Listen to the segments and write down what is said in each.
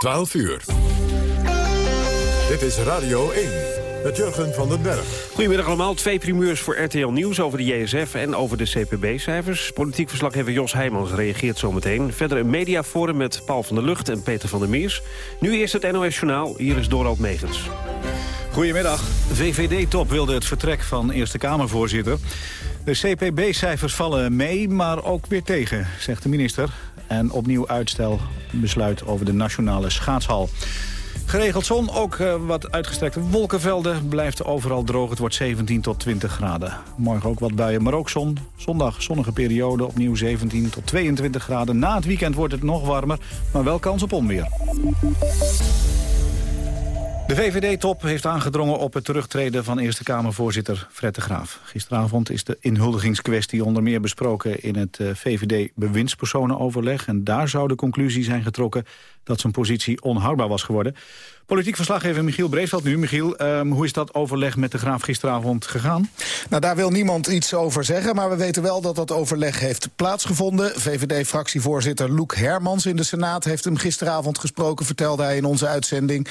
12 uur. Dit is Radio 1 met Jurgen van den Berg. Goedemiddag allemaal. Twee primeurs voor RTL Nieuws over de JSF en over de CPB-cijfers. Politiek verslaggever Jos Heijmans reageert zometeen. Verder een mediaforum met Paul van der Lucht en Peter van der Meers. Nu eerst het NOS Journaal. Hier is Dorald Megens. Goedemiddag. VVD-top wilde het vertrek van Eerste Kamervoorzitter. De CPB-cijfers vallen mee, maar ook weer tegen, zegt de minister. En opnieuw uitstel besluit over de nationale schaatshal. Geregeld zon, ook uh, wat uitgestrekte wolkenvelden. Blijft overal droog, het wordt 17 tot 20 graden. Morgen ook wat buien, maar ook zon. Zondag zonnige periode, opnieuw 17 tot 22 graden. Na het weekend wordt het nog warmer, maar wel kans op onweer. De VVD-top heeft aangedrongen op het terugtreden van Eerste Kamervoorzitter Fred de Graaf. Gisteravond is de inhuldigingskwestie onder meer besproken in het VVD-bewindspersonenoverleg. En daar zou de conclusie zijn getrokken dat zijn positie onhoudbaar was geworden. Politiek verslaggever Michiel Breesveld nu. Michiel, um, hoe is dat overleg met de Graaf gisteravond gegaan? Nou, daar wil niemand iets over zeggen, maar we weten wel dat dat overleg heeft plaatsgevonden. VVD-fractievoorzitter Loek Hermans in de Senaat heeft hem gisteravond gesproken, vertelde hij in onze uitzending.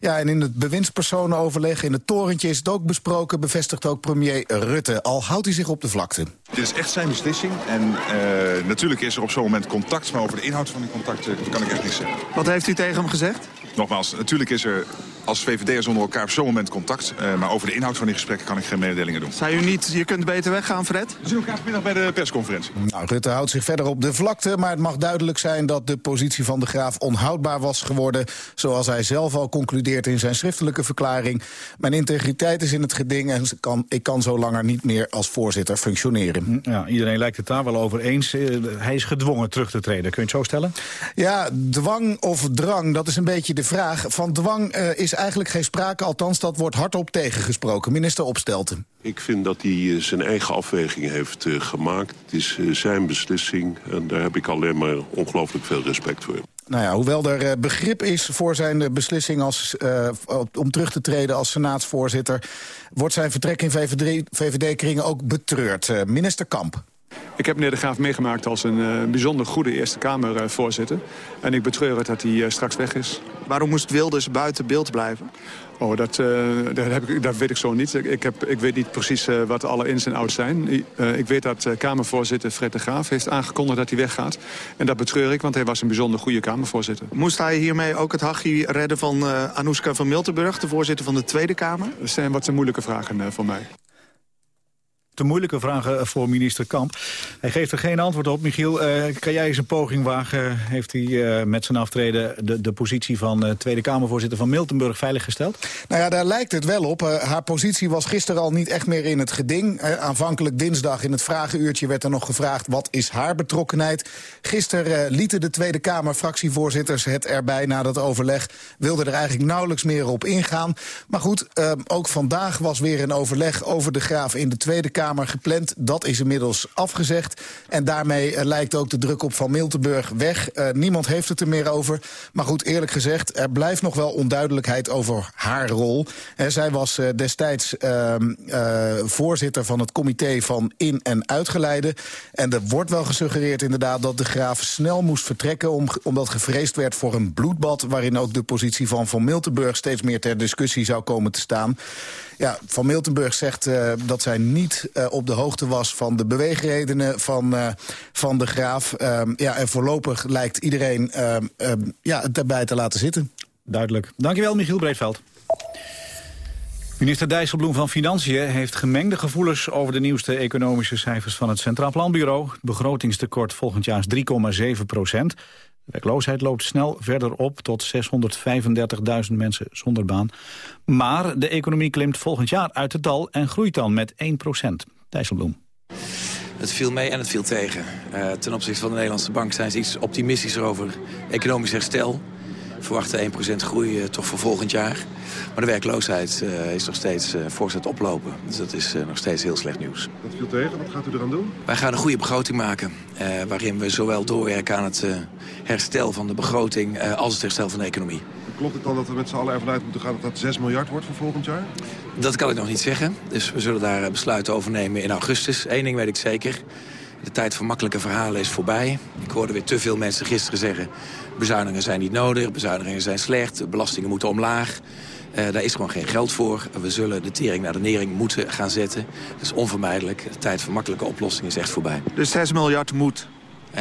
Ja, en in het bewindspersonenoverleg in het torentje is het ook besproken, bevestigt ook premier Rutte. Al houdt hij zich op de vlakte. Dit is echt zijn beslissing en uh, natuurlijk is er op zo'n moment contact, maar over de inhoud van die contacten kan ik echt niet zeggen. Wat heeft u tegen hem gezegd? Nogmaals, natuurlijk is er als VVD'ers onder elkaar op zo'n moment contact. Uh, maar over de inhoud van die gesprekken kan ik geen mededelingen doen. Zou u niet, je kunt beter weggaan, Fred? We zien elkaar vanmiddag bij de persconferentie. Nou, Rutte houdt zich verder op de vlakte, maar het mag duidelijk zijn dat de positie van de graaf onhoudbaar was geworden. Zoals hij zelf al concludeert in zijn schriftelijke verklaring. Mijn integriteit is in het geding en kan, ik kan zo langer niet meer als voorzitter functioneren. Ja, iedereen lijkt het daar wel over eens. Eh, hij is gedwongen terug te treden. Kun je het zo stellen? Ja, dwang of drang, dat is een beetje de vraag. Van dwang uh, is eigenlijk geen sprake, althans dat wordt hardop tegengesproken. Minister Opstelten. Ik vind dat hij zijn eigen afweging heeft uh, gemaakt. Het is zijn beslissing en daar heb ik alleen maar ongelooflijk veel respect voor. Nou ja, hoewel er begrip is voor zijn beslissing als, om terug te treden als senaatsvoorzitter... wordt zijn vertrek in VVD-kringen ook betreurd. minister Kamp. Ik heb meneer De Graaf meegemaakt als een uh, bijzonder goede Eerste Kamervoorzitter. Uh, en ik betreur het dat hij uh, straks weg is. Waarom moest Wilders buiten beeld blijven? Oh, dat, dat, heb ik, dat weet ik zo niet. Ik, heb, ik weet niet precies wat alle ins en outs zijn. ik weet dat Kamervoorzitter Fred De Graaf heeft aangekondigd dat hij weggaat. En dat betreur ik, want hij was een bijzonder goede Kamervoorzitter. Moest hij hiermee ook het hachje redden van Anouska van Miltenburg... de voorzitter van de Tweede Kamer? Dat zijn wat moeilijke vragen voor mij te moeilijke vragen voor minister Kamp. Hij geeft er geen antwoord op. Michiel, uh, kan jij eens een poging wagen? Heeft hij uh, met zijn aftreden de, de positie van uh, Tweede Kamervoorzitter van Miltenburg veiliggesteld? Nou ja, daar lijkt het wel op. haar positie was gisteren al niet echt meer in het geding. aanvankelijk dinsdag in het vragenuurtje werd er nog gevraagd... wat is haar betrokkenheid? Gisteren lieten de Tweede Kamer fractievoorzitters het erbij na dat overleg. Wilden er eigenlijk nauwelijks meer op ingaan. Maar goed, ook vandaag was weer een overleg over de graaf in de Tweede Kamer Gepland. Dat is inmiddels afgezegd. En daarmee uh, lijkt ook de druk op Van Miltenburg weg. Uh, niemand heeft het er meer over. Maar goed, eerlijk gezegd, er blijft nog wel onduidelijkheid over haar rol. Uh, zij was destijds ehm, voorzitter van het comité van in- en uitgeleide. En er wordt wel gesuggereerd inderdaad dat de graaf snel moest vertrekken... Om, omdat gevreesd werd voor een bloedbad... waarin ook de positie van Van Miltenburg steeds meer ter discussie zou komen te staan. Ja, Van Miltenburg zegt dat zij niet uh, op de hoogte was van de beweegredenen van, uh, van de graaf. Um, ja, en voorlopig lijkt iedereen um, um, ja, het erbij te laten zitten. Duidelijk. Dankjewel, Michiel Breedveld. Minister Dijsselbloem van Financiën heeft gemengde gevoelens over de nieuwste economische cijfers van het Centraal Planbureau. Het begrotingstekort volgend jaar is 3,7 procent. De werkloosheid loopt snel verder op tot 635.000 mensen zonder baan. Maar de economie klimt volgend jaar uit het dal en groeit dan met 1 procent. Dijsselbloem. Het viel mee en het viel tegen. Uh, ten opzichte van de Nederlandse bank zijn ze iets optimistischer over economisch herstel verwachten 1% groei uh, toch voor volgend jaar. Maar de werkloosheid uh, is nog steeds voorzet oplopen. Dus dat is nog steeds heel slecht nieuws. Dat viel tegen. Wat gaat u eraan doen? Wij gaan een goede begroting maken. waarin we zowel doorwerken aan het herstel van de begroting... als het herstel van de economie. Klopt het dan dat we met z'n allen ervan uit moeten gaan dat dat 6 miljard wordt voor volgend jaar? Dat kan ik nog niet zeggen. Dus we zullen daar besluiten over nemen in augustus. Eén ding weet ik zeker. De tijd voor makkelijke verhalen is voorbij. Ik hoorde weer te veel mensen gisteren zeggen Bezuinigingen zijn niet nodig, bezuinigingen zijn slecht, belastingen moeten omlaag. Uh, daar is gewoon geen geld voor. We zullen de tering naar de nering moeten gaan zetten. Dat is onvermijdelijk. De tijd van makkelijke oplossingen is echt voorbij. Dus 6 miljard moet? Uh,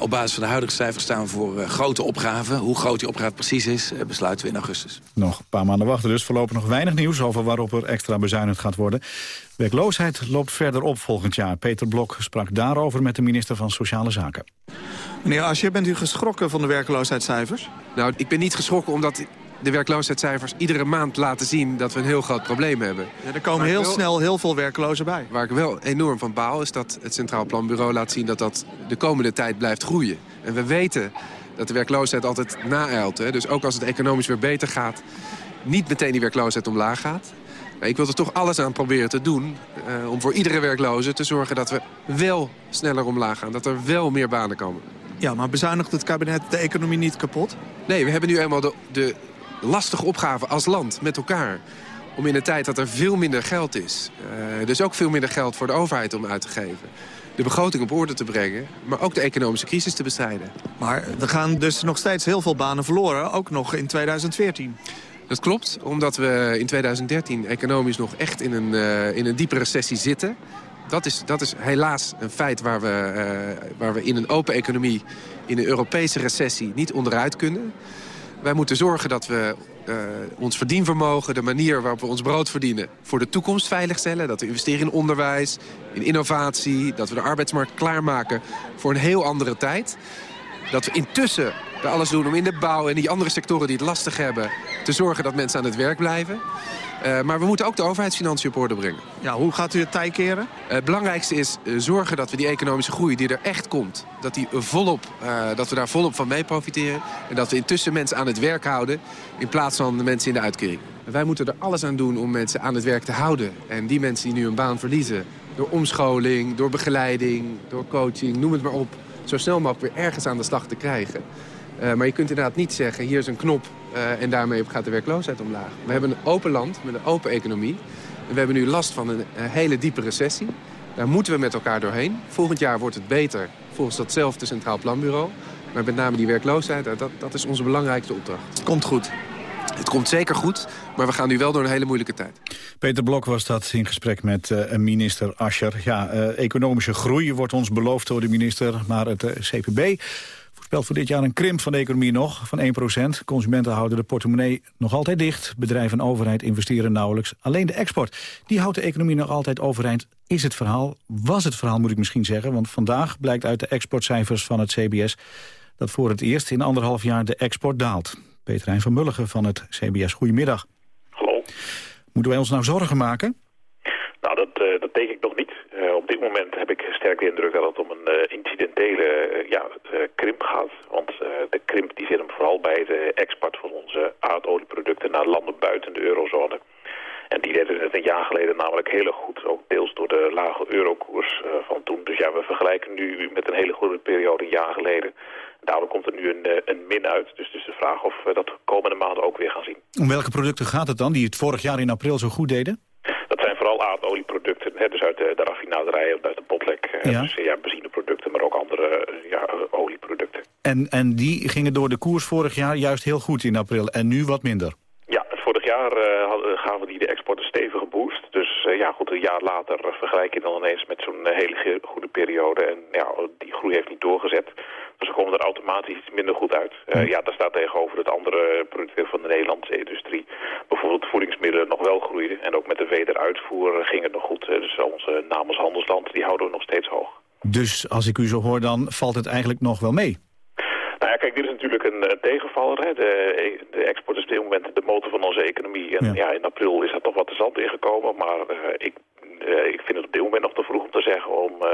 op basis van de huidige cijfers staan we voor uh, grote opgaven. Hoe groot die opgave precies is, uh, besluiten we in augustus. Nog een paar maanden wachten dus. Voorlopig nog weinig nieuws over waarop er extra bezuinigd gaat worden. Werkloosheid loopt verder op volgend jaar. Peter Blok sprak daarover met de minister van Sociale Zaken. Meneer Asje, bent u geschrokken van de werkloosheidscijfers? Nou, ik ben niet geschrokken omdat de werkloosheidscijfers iedere maand laten zien dat we een heel groot probleem hebben. Ja, er komen heel snel heel veel werklozen bij. Waar ik wel enorm van baal is dat het Centraal Planbureau laat zien dat dat de komende tijd blijft groeien. En we weten dat de werkloosheid altijd naeilt. Hè? Dus ook als het economisch weer beter gaat, niet meteen die werkloosheid omlaag gaat. Maar ik wil er toch alles aan proberen te doen uh, om voor iedere werkloze te zorgen dat we wel sneller omlaag gaan. Dat er wel meer banen komen. Ja, maar bezuinigt het kabinet de economie niet kapot? Nee, we hebben nu eenmaal de, de lastige opgave als land met elkaar. Om in een tijd dat er veel minder geld is. Uh, dus ook veel minder geld voor de overheid om uit te geven. De begroting op orde te brengen, maar ook de economische crisis te bestrijden. Maar er gaan dus nog steeds heel veel banen verloren, ook nog in 2014. Dat klopt, omdat we in 2013 economisch nog echt in een, uh, in een diepe recessie zitten. Dat is, dat is helaas een feit waar we, uh, waar we in een open economie... in een Europese recessie niet onderuit kunnen. Wij moeten zorgen dat we uh, ons verdienvermogen, de manier waarop we ons brood verdienen... voor de toekomst veiligstellen. Dat we investeren in onderwijs, in innovatie. Dat we de arbeidsmarkt klaarmaken voor een heel andere tijd. Dat we intussen alles doen om in de bouw en die andere sectoren die het lastig hebben... te zorgen dat mensen aan het werk blijven. Uh, maar we moeten ook de overheidsfinanciën op orde brengen. Ja, hoe gaat u het tij keren? Uh, het belangrijkste is uh, zorgen dat we die economische groei die er echt komt... Dat, die volop, dat we daar volop van mee profiteren. En dat we intussen mensen aan het werk houden... in plaats van de mensen in de uitkering. Wij moeten er alles aan doen om mensen aan het werk te houden. En die mensen die nu een baan verliezen... door omscholing, door begeleiding, door coaching, noem het maar op... zo snel mogelijk weer ergens aan de slag te krijgen. Maar je kunt inderdaad niet zeggen, hier is een knop uh, en daarmee gaat de werkloosheid omlaag. We hebben een open land met een open economie. En we hebben nu last van een, een, hele diepe recessie. Daar moeten we met elkaar doorheen. Volgend jaar wordt het beter volgens datzelfde Centraal Planbureau. Maar met name die werkloosheid, dat, dat is onze belangrijkste opdracht. Het komt goed. Het komt zeker goed, maar we gaan nu wel door een hele moeilijke tijd. Peter Blok was dat in gesprek met uh, minister Ascher. Ja, uh, economische groei wordt ons beloofd door de minister, maar het uh, CPB voorspelt voor dit jaar een krimp van de economie nog van 1% Consumenten houden de portemonnee nog altijd dicht. Bedrijven en overheid investeren nauwelijks. Alleen de export, die houdt de economie nog altijd overeind. Is het verhaal, was het verhaal moet ik misschien zeggen... want vandaag blijkt uit de exportcijfers van het CBS... dat voor het eerst in anderhalf jaar de export daalt. Peter Hein van Mulligen van het CBS, goedemiddag. Hallo. Moeten wij ons nou zorgen maken? Nou, dat, uh, dat denk ik nog niet. Uh, op dit moment heb ik sterk de indruk dat het om een uh, incidentele ja, krimp gaat. Want de krimp die zit hem vooral bij de export van onze aardolieproducten naar landen buiten de eurozone. En die deden het een jaar geleden namelijk heel goed. Ook deels door de lage eurokoers van toen. Dus ja, we vergelijken nu met een hele goede periode een jaar geleden. Daardoor komt er nu een, een min uit. Dus het is de vraag of we dat de komende maanden ook weer gaan zien. Om welke producten gaat het dan die het vorig jaar in april zo goed deden? Dat vooral aardolieproducten, hè, dus uit de, de raffinaderij of uit de botlek. Ja. Dus ja, benzineproducten, maar ook andere ja, olieproducten. En, en die gingen door de koers vorig jaar juist heel goed in april en nu wat minder? Ja, vorig jaar uh, gaven die de export een stevige boost. Dus uh, ja, goed, een jaar later vergelijk je dan ineens met zo'n hele goede periode. En ja, die groei heeft niet doorgezet. Dus dan komen er automatisch iets minder goed uit. Uh, ja, daar staat tegenover dat andere producten van de Nederlandse industrie, bijvoorbeeld voedingsmiddelen, nog wel groeiden. En ook met de wederuitvoer ging het nog goed. Dus onze namens handelsland, die houden we nog steeds hoog. Dus als ik u zo hoor, dan valt het eigenlijk nog wel mee? Nou ja, kijk, dit is natuurlijk een, een tegenvaller. Hè. De, de, export is op dit moment de motor van onze economie. En ja, ja in april is er toch wat de zand ingekomen. Maar uh, ik, uh, ik vind het op dit moment nog te vroeg om te zeggen om, uh,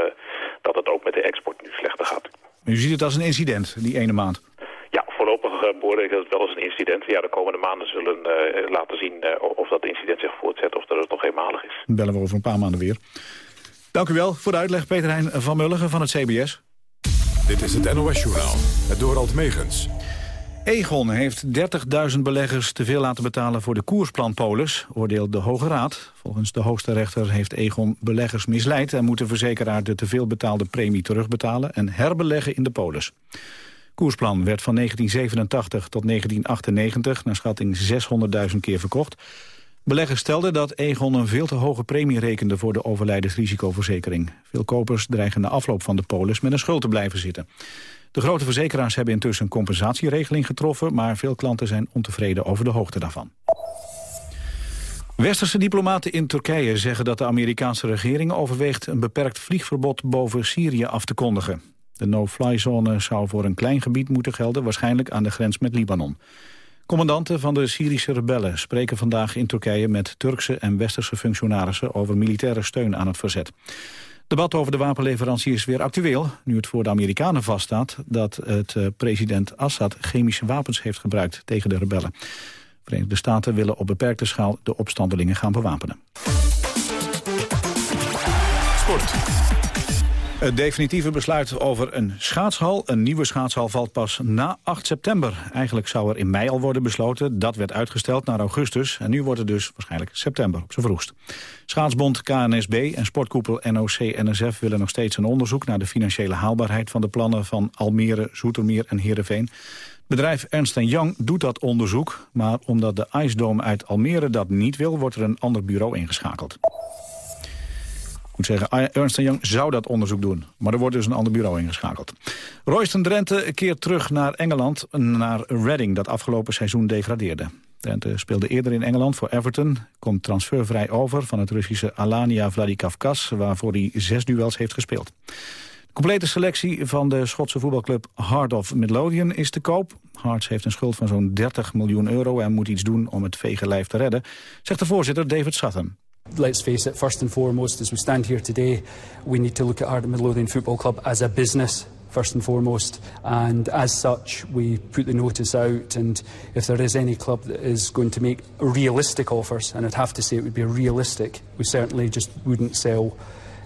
dat het ook met de export nu slechter gaat. U ziet het als een incident, die ene maand? Ja, voorlopig uh, beoordeel ik dat het wel als een incident. Ja, de komende maanden zullen uh, laten zien uh, of dat incident zich voortzet of dat het nog eenmalig is. Dan bellen we over een paar maanden weer. Dank u wel voor de uitleg, Peter Heijn van Mulligen van het CBS. Dit is het NOS-journaal, het Dorald Megens. Egon heeft 30.000 beleggers te veel laten betalen voor de koersplanpolis, oordeelt de Hoge Raad. Volgens de hoogste rechter heeft Egon beleggers misleid... en moet de verzekeraar de te veel betaalde premie terugbetalen... en herbeleggen in de polis. Koersplan werd van 1987 tot 1998 naar schatting 600.000 keer verkocht. Beleggers stelden dat Egon een veel te hoge premie rekende voor de overlijdensrisicoverzekering. Veel kopers dreigen na afloop van de polis met een schuld te blijven zitten. De grote verzekeraars hebben intussen een compensatieregeling getroffen... maar veel klanten zijn ontevreden over de hoogte daarvan. Westerse diplomaten in Turkije zeggen dat de Amerikaanse regering overweegt een beperkt vliegverbod boven Syrië af te kondigen. De no-fly-zone zou voor een klein gebied moeten gelden, waarschijnlijk aan de grens met Libanon. Commandanten van de Syrische rebellen spreken vandaag in Turkije met Turkse en Westerse functionarissen over militaire steun aan het verzet. Debat over de wapenleverantie is weer actueel, nu het voor de Amerikanen vaststaat dat het eh, president Assad chemische wapens heeft gebruikt tegen de rebellen. Verenigde Staten willen op beperkte schaal de opstandelingen gaan bewapenen. Het definitieve besluit over een scheidshal, een nieuwe scheidshal, valt pas na 8 september. Eigenlijk zou er in mei al worden besloten. Dat werd uitgesteld naar augustus. En nu wordt het dus waarschijnlijk september, op zijn vroegst. Schaatsbond KNSB en sportkoepel NOC-NSF willen nog steeds een onderzoek... naar de financiële haalbaarheid van de plannen van Almere, Zoetermeer en Heerenveen. Bedrijf Ernst Young doet dat onderzoek, maar omdat de Dome uit Almere dat niet wil, wordt er een ander bureau ingeschakeld. Moet zeggen, Ernst Young zou dat onderzoek doen, maar er wordt dus een ander bureau ingeschakeld. Royston Drenthe keert terug naar Engeland, naar Reading, dat afgelopen seizoen degradeerde. Drenthe speelde eerder in Engeland voor Everton, komt transfervrij over van het Russische Alania Vladikavkaz, waarvoor hij zes duels heeft gespeeld. Complete selectie van de Schotse voetbalclub Heart of Midlothian is te koop. Hearts heeft een schuld van zo'n 30 miljoen euro en moet iets doen om het vege lijf te redden, zegt de voorzitter David Sutton. Let's face it, first and foremost, as we stand here today, we need to look at of Midlothian Football Club as a business first and foremost. And as such, we put the notice out. And if there is any club that is going to make realistic offers, and I'd have to say it would be realistic, we certainly just wouldn't sell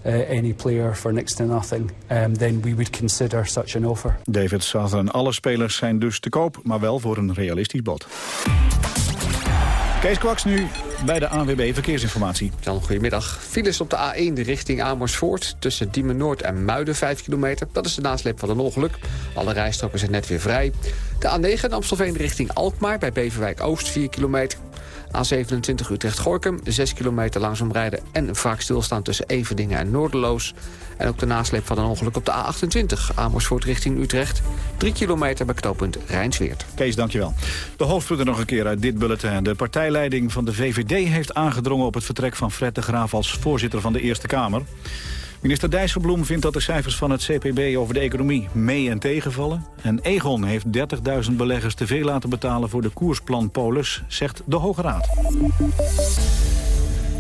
uh, any player for next to nothing, um, then we would consider such an offer. David Southern, alle spelers zijn dus te koop, maar wel voor een realistisch bod. Kees Kwaks nu bij de ANWB Verkeersinformatie. Dan goedemiddag. Files op de A1 richting Amersfoort tussen Diemen Noord en Muiden 5 kilometer. Dat is de nasleep van een ongeluk. Alle rijstroken zijn net weer vrij. De A9 Amstelveen richting Alkmaar bij Beverwijk Oost 4 kilometer. A27 Utrecht-Gorkum, 6 kilometer langzaam rijden... en vaak stilstaan tussen Everdingen en Noorderloos. En ook de nasleep van een ongeluk op de A28 Amersfoort richting Utrecht. 3 kilometer bij knooppunt Rijnsweert. Kees, dankjewel. De hoofdpunten nog een keer uit dit bulletin. De partijleiding van de VVD heeft aangedrongen op het vertrek van Fred de Graaf... als voorzitter van de Eerste Kamer. Minister Dijsselbloem vindt dat de cijfers van het CPB over de economie mee- en tegenvallen. En Egon heeft 30.000 beleggers te veel laten betalen voor de koersplan Polis, zegt de Hoge Raad.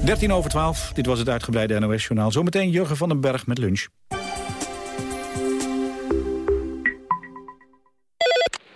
13 over 12, dit was het uitgebreide NOS-journaal. Zometeen Jurgen van den Berg met lunch.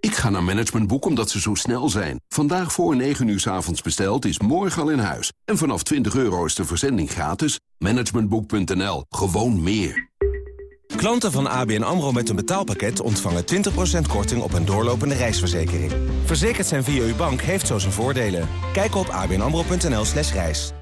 Ik ga naar Managementboek omdat ze zo snel zijn. Vandaag voor 9 uur s avonds besteld is morgen al in huis. En vanaf 20 euro is de verzending gratis. Managementboek.nl. Gewoon meer. Klanten van ABN AMRO met een betaalpakket ontvangen 20% korting op een doorlopende reisverzekering. Verzekerd zijn via uw bank heeft zo zijn voordelen. Kijk op abnamro.nl slash reis.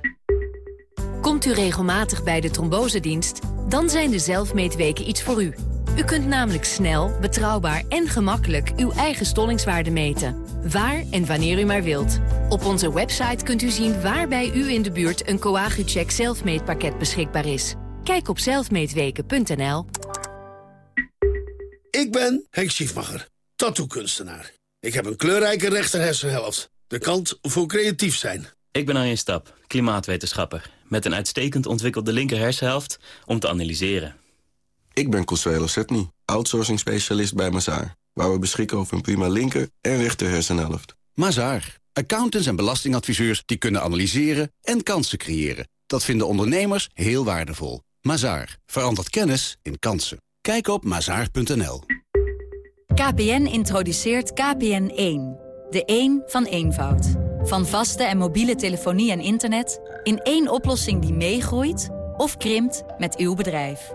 Komt u regelmatig bij de trombosedienst? Dan zijn de zelfmeetweken iets voor u. U kunt namelijk snel, betrouwbaar en gemakkelijk uw eigen stollingswaarde meten. Waar en wanneer u maar wilt. Op onze website kunt u zien waar bij u in de buurt een Coagucheck zelfmeetpakket beschikbaar is. Kijk op zelfmeetweken.nl. Ik ben Henk Schiefmacher, tattoo-kunstenaar. Ik heb een kleurrijke rechterhersenhelft. De kant voor creatief zijn. Ik ben Arjen Stap, klimaatwetenschapper. Met een uitstekend ontwikkelde linker hersenhelft om te analyseren. Ik ben Consuelo Setny, outsourcing specialist bij Mazaar. Waar we beschikken over een prima linker en rechter hersenhelft. Mazaar. Accountants en belastingadviseurs die kunnen analyseren en kansen creëren. Dat vinden ondernemers heel waardevol. Mazaar. Verandert kennis in kansen. Kijk op mazaar.nl. KPN introduceert KPN 1. De 1 van eenvoud. Van vaste en mobiele telefonie en internet... in één oplossing die meegroeit of krimpt met uw bedrijf.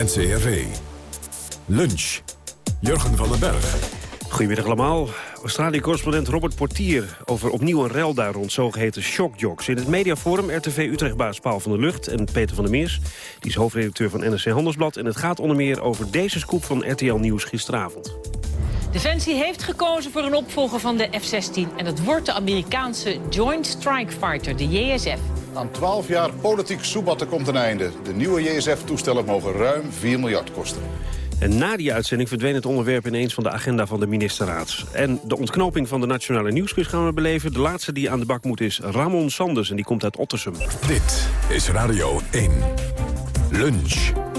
NCRV. Lunch. Jurgen van den Berg. Goedemiddag allemaal. Australië-correspondent Robert Portier over opnieuw een rel daar rond zogeheten shockjocks. In het mediaforum RTV Utrechtbaas Paul van der Lucht en Peter van der Meers. Die is hoofdredacteur van NRC Handelsblad. En het gaat onder meer over deze scoop van RTL Nieuws gisteravond. Defensie heeft gekozen voor een opvolger van de F-16. En dat wordt de Amerikaanse Joint Strike Fighter, de JSF. Aan 12 jaar politiek soebatten komt een einde. De nieuwe JSF-toestellen mogen ruim 4 miljard kosten. En na die uitzending verdween het onderwerp ineens van de agenda van de ministerraad. En de ontknoping van de Nationale Nieuwsquiz gaan we beleven. De laatste die aan de bak moet is Ramon Sanders en die komt uit Ottersum. Dit is Radio 1. Lunch.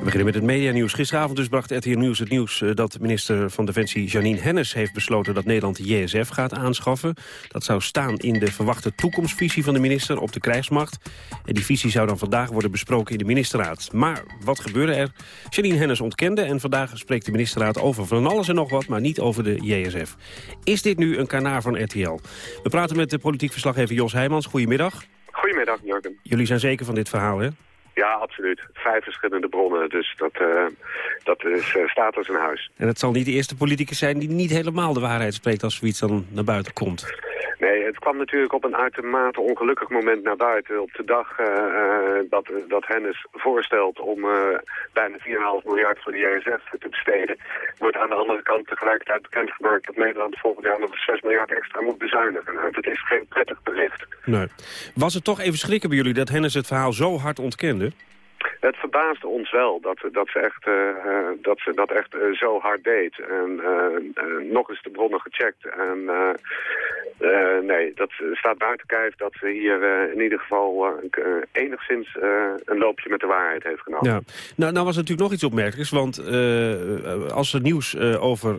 We beginnen met het medianieuws. Gisteravond dus bracht RTL Nieuws het nieuws eh, dat minister van Defensie Janine Hennis heeft besloten dat Nederland de JSF gaat aanschaffen. Dat zou staan in de verwachte toekomstvisie van de minister op de krijgsmacht. En die visie zou dan vandaag worden besproken in de ministerraad. Maar wat gebeurde er? Janine Hennis ontkende en vandaag spreekt de ministerraad over van alles en nog wat, maar niet over de JSF. Is dit nu een kanaar van RTL? We praten met de politiek verslaggever Jos Heijmans. Goedemiddag. Goedemiddag, Jurgen. Jullie zijn zeker van dit verhaal, hè? Ja, absoluut. Vijf verschillende bronnen, dus dat, uh, dat is, uh, staat als een huis. En het zal niet de eerste politicus zijn die niet helemaal de waarheid spreekt als zoiets dan naar buiten komt. Nee, het kwam natuurlijk op een uitermate ongelukkig moment naar buiten. Op de dag uh, dat, dat Hennis voorstelt om bijna 4,5 miljard voor de JSF te besteden... wordt aan de andere kant tegelijkertijd bekendgemaakt dat Nederland volgend jaar nog 6 miljard extra moet bezuinigen. Nou, dat is geen prettig bericht. Nee. Was het toch even schrikken bij jullie dat Hennis het verhaal zo hard ontkende? Het verbaasde ons wel dat, dat, ze, echt, uh, dat ze dat echt uh, zo hard deed. En nog eens de bronnen gecheckt. En nee, dat staat buiten kijf dat ze hier in ieder geval enigszins een loopje met de waarheid heeft genomen. Ja. Nou, nou was er natuurlijk nog iets opmerkelijks. Want als er nieuws over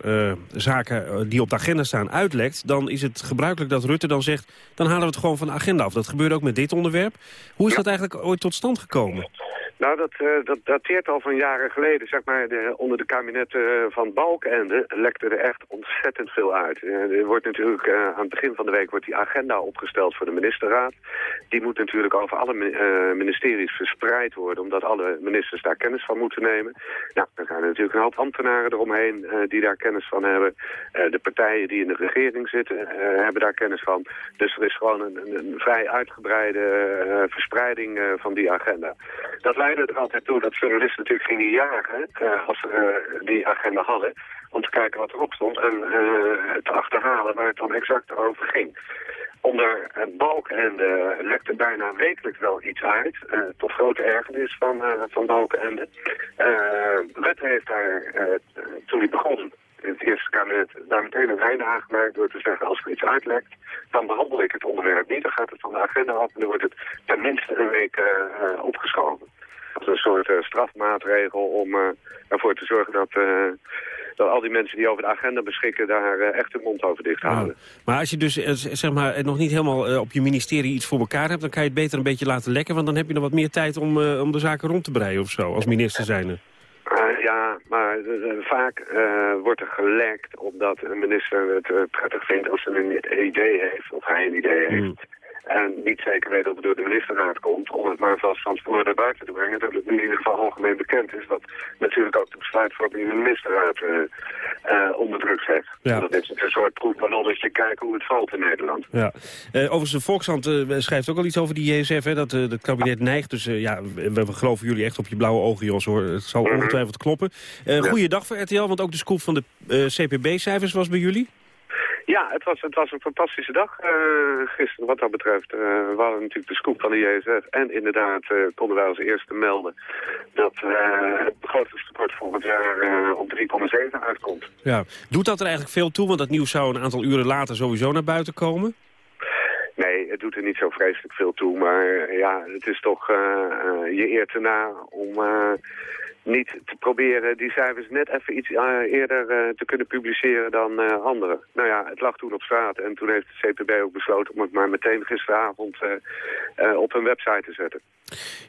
zaken die op de agenda staan uitlekt... dan is het gebruikelijk dat Rutte dan zegt... dan halen we het gewoon van de agenda af. Dat gebeurde ook met dit onderwerp. Hoe is ja. dat eigenlijk ooit tot stand gekomen? Nou, dat, uh, dat dateert al van jaren geleden. Zeg maar, de, onder de kabinetten van Balkenende lekte er echt ontzettend veel uit. Uh, er wordt natuurlijk aan het begin van de week wordt die agenda opgesteld voor de ministerraad. Die moet natuurlijk over alle ministeries verspreid worden, omdat alle ministers daar kennis van moeten nemen. Nou, dan zijn er natuurlijk een hoop ambtenaren eromheen die daar kennis van hebben. de partijen die in de regering zitten hebben daar kennis van. Dus er is gewoon een, een, vrij uitgebreide verspreiding van die agenda. Dat leidt leidde er altijd toe dat journalisten natuurlijk gingen jagen uh, als ze uh, die agenda hadden. Om te kijken wat erop stond en uh, te achterhalen waar het dan exact over ging. Onder Balkenende lekte bijna wekelijks wel iets uit, tot grote ergernis van, van Balkenende. Rutte heeft daar, toen hij begon, in het eerste kabinet daar meteen een einde aan gemaakt door te zeggen als er iets uitlekt, dan behandel ik het onderwerp niet. Dan gaat het van de agenda af en dan wordt het tenminste een week uh, opgeschoven. Een soort uh, strafmaatregel om uh, ervoor te zorgen dat, dat al die mensen die over de agenda beschikken daar echt hun mond over dicht houden. Ja. Maar als je dus zeg maar, nog niet helemaal op je ministerie iets voor elkaar hebt, dan kan je het beter een beetje laten lekken, want dan heb je nog wat meer tijd om, om de zaken rond te breien of zo, als minister zijnde. Uh, ja, maar uh, vaak uh, wordt er gelekt omdat een minister het prettig vindt als hij een idee heeft of hij een idee heeft. Mm. En niet zeker weet of het door de ministerraad komt om het maar vast van naar buiten te brengen. Dat het in ieder geval algemeen bekend is dat natuurlijk ook de besluitvorming in de ministerraad onder druk zet. Ja. Dat is een soort proefballon als je kijkt hoe het valt in Nederland. Ja. overigens, de Volkshand schrijft ook al iets over die JSF, hè, dat het kabinet neigt. Dus ja, we, we, geloven jullie echt op je blauwe ogen, Jos, hoor. Het zal -hmm. ongetwijfeld kloppen. Uh, goeiedag voor RTL, want ook de scoop van de uh, CPB-cijfers was bij jullie. Ja, het was, het was een fantastische dag uh, gisteren wat dat betreft. Uh, we hadden natuurlijk de scoop van de JSF. En inderdaad uh, konden wij als eerste melden dat het begrotingstekort volgend jaar op 3,7 uitkomt. Ja, doet dat er eigenlijk veel toe? Want dat nieuws zou een aantal uren later sowieso naar buiten komen? Nee, het doet er niet zo vreselijk veel toe. Maar ja, het is toch je eert erna om niet te proberen die cijfers net even iets eerder te kunnen publiceren dan anderen. Nou ja, het lag toen op straat en toen heeft de CPB ook besloten om het maar meteen gisteravond op hun website te zetten.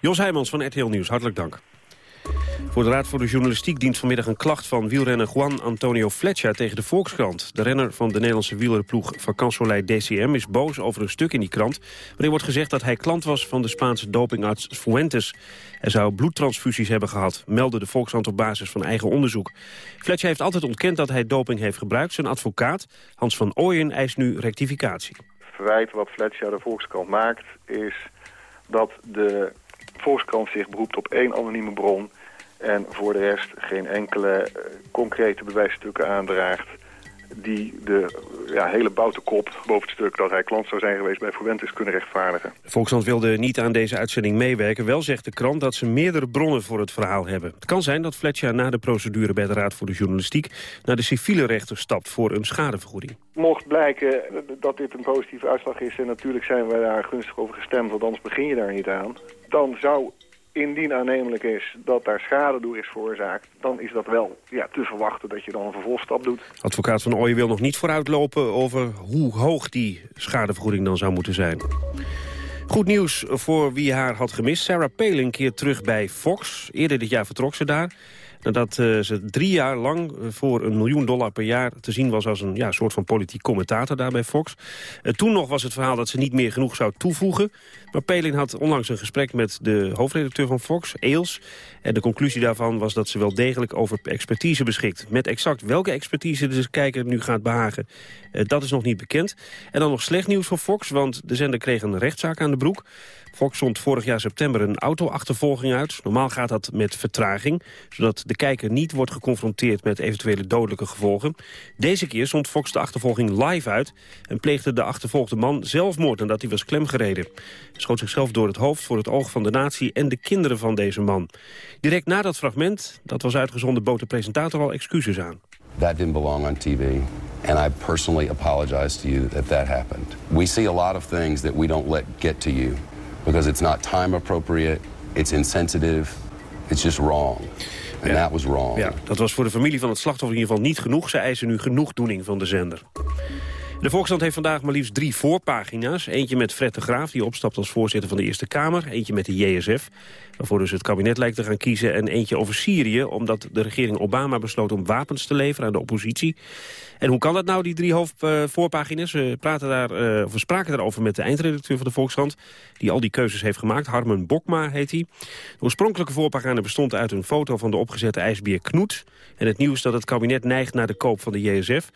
Jos Heijmans van RTL Nieuws, hartelijk dank. Voor de Raad voor de Journalistiek dient vanmiddag een klacht van wielrenner Juan Antonio Fletcher tegen de Volkskrant. De renner van de Nederlandse wielerploeg Vacansoleil DCM is boos over een stuk in die krant... waarin wordt gezegd dat hij klant was van de Spaanse dopingarts Fuentes. Hij zou bloedtransfusies hebben gehad, meldde de Volkskrant op basis van eigen onderzoek. Fletcher heeft altijd ontkend dat hij doping heeft gebruikt. Zijn advocaat, Hans van Ooyen, eist nu rectificatie. Het verwijt wat Fletcher de Volkskrant maakt is dat de Volkskrant zich beroept op één anonieme bron... en voor de rest geen enkele eh, concrete bewijsstukken aandraagt die de ja, hele kop boven het stuk dat hij klant zou zijn geweest bij Fuentes kunnen rechtvaardigen. Volkskrant wilde niet aan deze uitzending meewerken. Wel zegt de krant dat ze meerdere bronnen voor het verhaal hebben. Het kan zijn dat Fletcher na de procedure bij de Raad voor de Journalistiek naar de civiele rechter stapt voor een schadevergoeding. Mocht blijken dat dit een positieve uitslag is en natuurlijk zijn wij daar gunstig over gestemd, want anders begin je daar niet aan. Dan zou indien aannemelijk is dat daar schade door is veroorzaakt... dan is dat wel ja, te verwachten dat je dan een vervolgstap doet. Advocaat van Ooyen wil nog niet vooruitlopen over hoe hoog die schadevergoeding dan zou moeten zijn. Goed nieuws voor wie haar had gemist. Sarah Palin keert terug bij Fox. Eerder dit jaar vertrok ze daar. Nadat uh, ze drie jaar lang voor een miljoen dollar per jaar te zien was als een ja, soort van politiek commentator daar bij Fox. Uh, toen nog was het verhaal dat ze niet meer genoeg zou toevoegen. Maar Pelin had onlangs een gesprek met de hoofdredacteur van Fox, Eels. En de conclusie daarvan was dat ze wel degelijk over expertise beschikt. Met exact welke expertise de kijker nu gaat behagen, uh, dat is nog niet bekend. En dan nog slecht nieuws voor Fox, want de zender kreeg een rechtszaak aan de broek. Fox zond vorig jaar september een autoachtervolging uit. Normaal gaat dat met vertraging, zodat de kijker niet wordt geconfronteerd met eventuele dodelijke gevolgen. Deze keer zond Fox de achtervolging live uit en pleegde de achtervolgde man zelfmoord nadat hij was klemgereden. Schoot zichzelf door het hoofd voor het oog van de natie en de kinderen van deze man. Direct na dat fragment, dat was uitgezonden, bood de presentator al excuses aan. That didn't belong on TV. And I personally apologize to you that that happened. We see a lot of things that we don't let get to you because it's not time appropriate, it's insensitive, it's just wrong. And ja. that was wrong. Ja, dat was voor de familie van het slachtoffer in ieder geval niet genoeg. Ze eisen nu genoegdoening van de zender. De Volkskrant heeft vandaag maar liefst drie voorpagina's. Eentje met Fred de Graaf, die opstapt als voorzitter van de Eerste Kamer. Eentje met de JSF, waarvoor dus het kabinet lijkt te gaan kiezen. En eentje over Syrië, omdat de regering Obama besloot om wapens te leveren aan de oppositie. En hoe kan dat nou, die drie hoofdvoorpagina's? we, praten daar, uh, we spraken daarover met de eindredacteur van de Volkskrant... die al die keuzes heeft gemaakt. Harmen Bokma heet hij. De oorspronkelijke voorpagina bestond uit een foto van de opgezette ijsbeer Knoet... en het nieuws dat het kabinet neigt naar de koop van de JSF.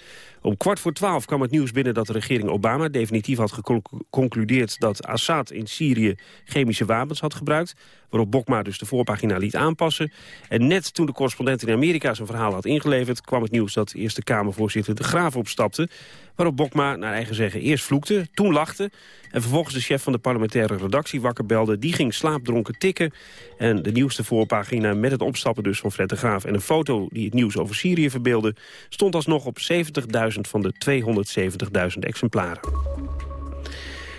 Om kwart voor twaalf kwam het nieuws binnen dat de regering Obama... definitief had geconcludeerd dat Assad in Syrië chemische wapens had gebruikt waarop Bokma dus de voorpagina liet aanpassen. En net toen de correspondent in Amerika zijn verhaal had ingeleverd... kwam het nieuws dat Eerste Kamervoorzitter De Graaf opstapte... waarop Bokma, naar eigen zeggen, eerst vloekte, toen lachte... en vervolgens de chef van de parlementaire redactie wakker belde. Die ging slaapdronken tikken. En de nieuwste voorpagina met het opstappen dus van Fred de Graaf... en een foto die het nieuws over Syrië verbeelde... stond alsnog op 70.000 van de 270.000 exemplaren.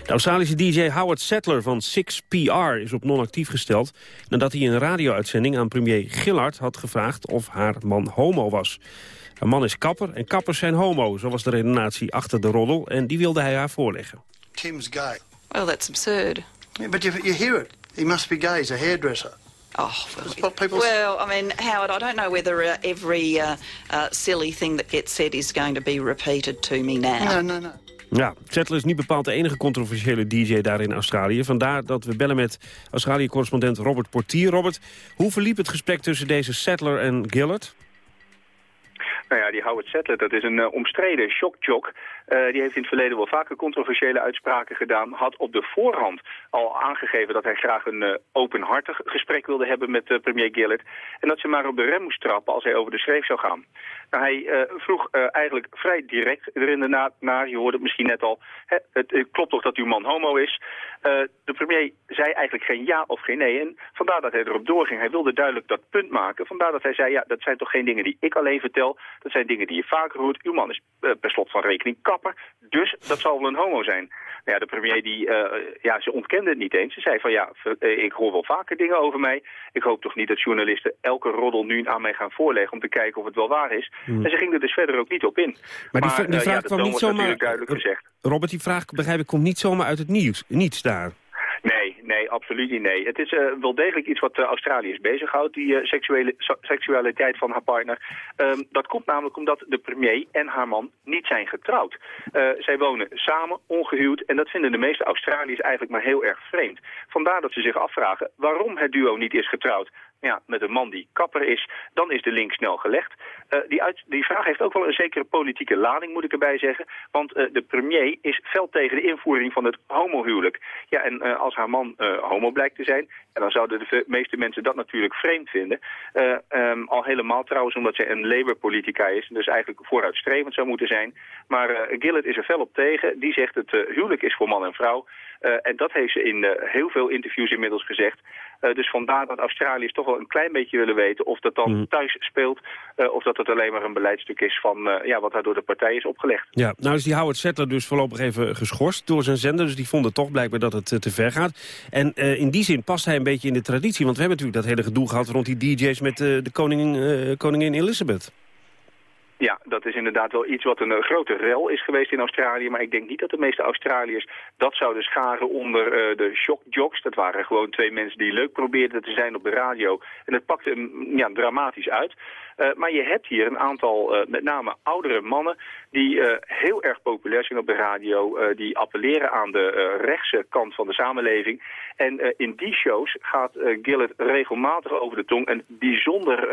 De Australische DJ Howard Sattler van 6PR is op non-actief gesteld... nadat hij in een radio-uitzending aan premier Gillard had gevraagd of haar man homo was. Haar man is kapper en kappers zijn homo, zo was de redenatie achter de roddel... en die wilde hij haar voorleggen. Tim's gay. Well, that's absurd. Yeah, but you, you hear it. He must be gay. He's a hairdresser. Oh, well, people... well, I mean, Howard, I don't know whether uh, every uh, uh, silly thing that gets said is going to be repeated to me now. No, no, no. Ja, Settler is niet bepaald de enige controversiële DJ daar in Australië. Vandaar dat we bellen met Australië-correspondent Robert Portier. Robert, hoe verliep het gesprek tussen deze Settler en Gillard? Nou ja, die Howard Settler, dat is een uh, omstreden shockjock. Uh, die heeft in het verleden wel vaker controversiële uitspraken gedaan. Had op de voorhand al aangegeven dat hij graag een uh, openhartig gesprek wilde hebben met premier Gillard. En dat ze maar op de rem moest trappen als hij over de schreef zou gaan. Nou, hij vroeg eigenlijk vrij direct erin na, naar, je hoorde het misschien net al, hè, het, het, klopt toch dat uw man homo is? De premier zei eigenlijk geen ja of geen nee en vandaar dat hij erop doorging. Hij wilde duidelijk dat punt maken, vandaar dat hij zei, ja, dat zijn toch geen dingen die ik alleen vertel, dat zijn dingen die je vaker hoort. Uw man is per slot van rekening kapper dus dat zal wel een homo zijn. Nou ja, de premier die, eh, ja, ze ontkende het niet eens. Ze zei van ja, eh, ik hoor wel vaker dingen over mij. Ik hoop toch niet dat journalisten elke roddel nu aan mij gaan voorleggen om te kijken of het wel waar is. Hmm. En ze ging er dus verder ook niet op in. Maar die, vra- die eh, vraag ja, kwam niet zomaar... duidelijk gezegd. Robert, die vraag, begrijp ik, komt niet zomaar uit het nieuws. Niets daar. Nee, nee, absoluut niet. Nee. Het is eh, wel degelijk iets wat uh, Australiërs bezighoudt, die uh, seksuele, seksualiteit van haar partner. Um, dat komt namelijk omdat de premier en haar man niet zijn getrouwd. Zij wonen samen, ongehuwd, en dat vinden de meeste Australiërs eigenlijk maar heel erg vreemd. Vandaar dat ze zich afvragen waarom het duo niet is getrouwd. Ja, met een man die kapper is, dan is de link snel gelegd. Die, die vraag heeft ook wel een zekere politieke lading, moet ik erbij zeggen. Want de premier is fel tegen de invoering van het homohuwelijk. Ja, en als haar man homo blijkt te zijn, en dan zouden de meeste mensen dat natuurlijk vreemd vinden. Um, al helemaal trouwens omdat zij een Labour-politica is, dus eigenlijk vooruitstrevend zou moeten zijn. Maar Gillett is er fel op tegen. Die zegt het huwelijk is voor man en vrouw. en dat heeft ze in heel veel interviews inmiddels gezegd. dus vandaar dat Australiërs toch wel een klein beetje willen weten of dat dan mm. thuis speelt... Of dat het alleen maar een beleidstuk is van ja, wat daar door de partij is opgelegd. Ja, nou is die Howard Settler dus voorlopig even geschorst door zijn zender. Dus die vonden toch blijkbaar dat het te ver gaat. En in die zin past hij een beetje in de traditie. Want we hebben natuurlijk dat hele gedoe gehad rond die DJ's met de koningin, koningin Elizabeth. Ja, dat is inderdaad wel iets wat een uh, grote rel is geweest in Australië. Maar ik denk niet dat de meeste Australiërs dat zouden scharen onder uh, de shockjocks. Dat waren gewoon twee mensen die leuk probeerden te zijn op de radio. En dat pakte um, ja, dramatisch uit. Uh, maar je hebt hier een aantal, met name oudere mannen... die heel erg populair zijn op de radio. die appelleren aan de rechtse kant van de samenleving. En in die shows gaat Gillett regelmatig over de tong. En bijzonder,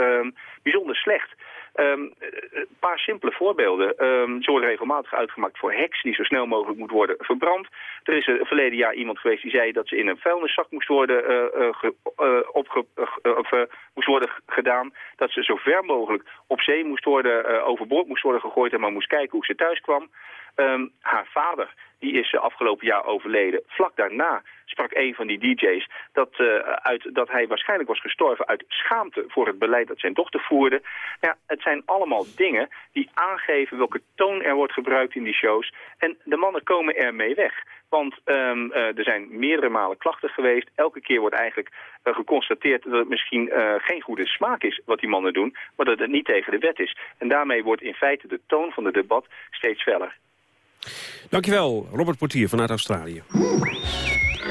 bijzonder slecht. Um, een paar simpele voorbeelden. Um, ze worden regelmatig uitgemaakt voor heks die zo snel mogelijk moet worden verbrand. Er is een verleden jaar iemand geweest die zei dat ze in een vuilniszak moest worden, uh, uh, uh, opge, of, moest worden gedaan. Dat ze zo ver mogelijk op zee moest worden, overboord moest worden gegooid en maar moest kijken hoe ze thuis kwam. Um, haar vader die is afgelopen jaar overleden. Vlak daarna sprak een van die DJ's dat, uh, uit, dat hij waarschijnlijk was gestorven uit schaamte voor het beleid dat zijn dochter voerde. Ja, het zijn allemaal dingen die aangeven welke toon er wordt gebruikt in die shows. En de mannen komen ermee weg. Want um, uh, er zijn meerdere malen klachten geweest. Elke keer wordt eigenlijk uh, geconstateerd dat het misschien geen goede smaak is wat die mannen doen, maar dat het niet tegen de wet is. En daarmee wordt in feite de toon van het debat steeds feller. Dankjewel, Robert Portier vanuit Australië.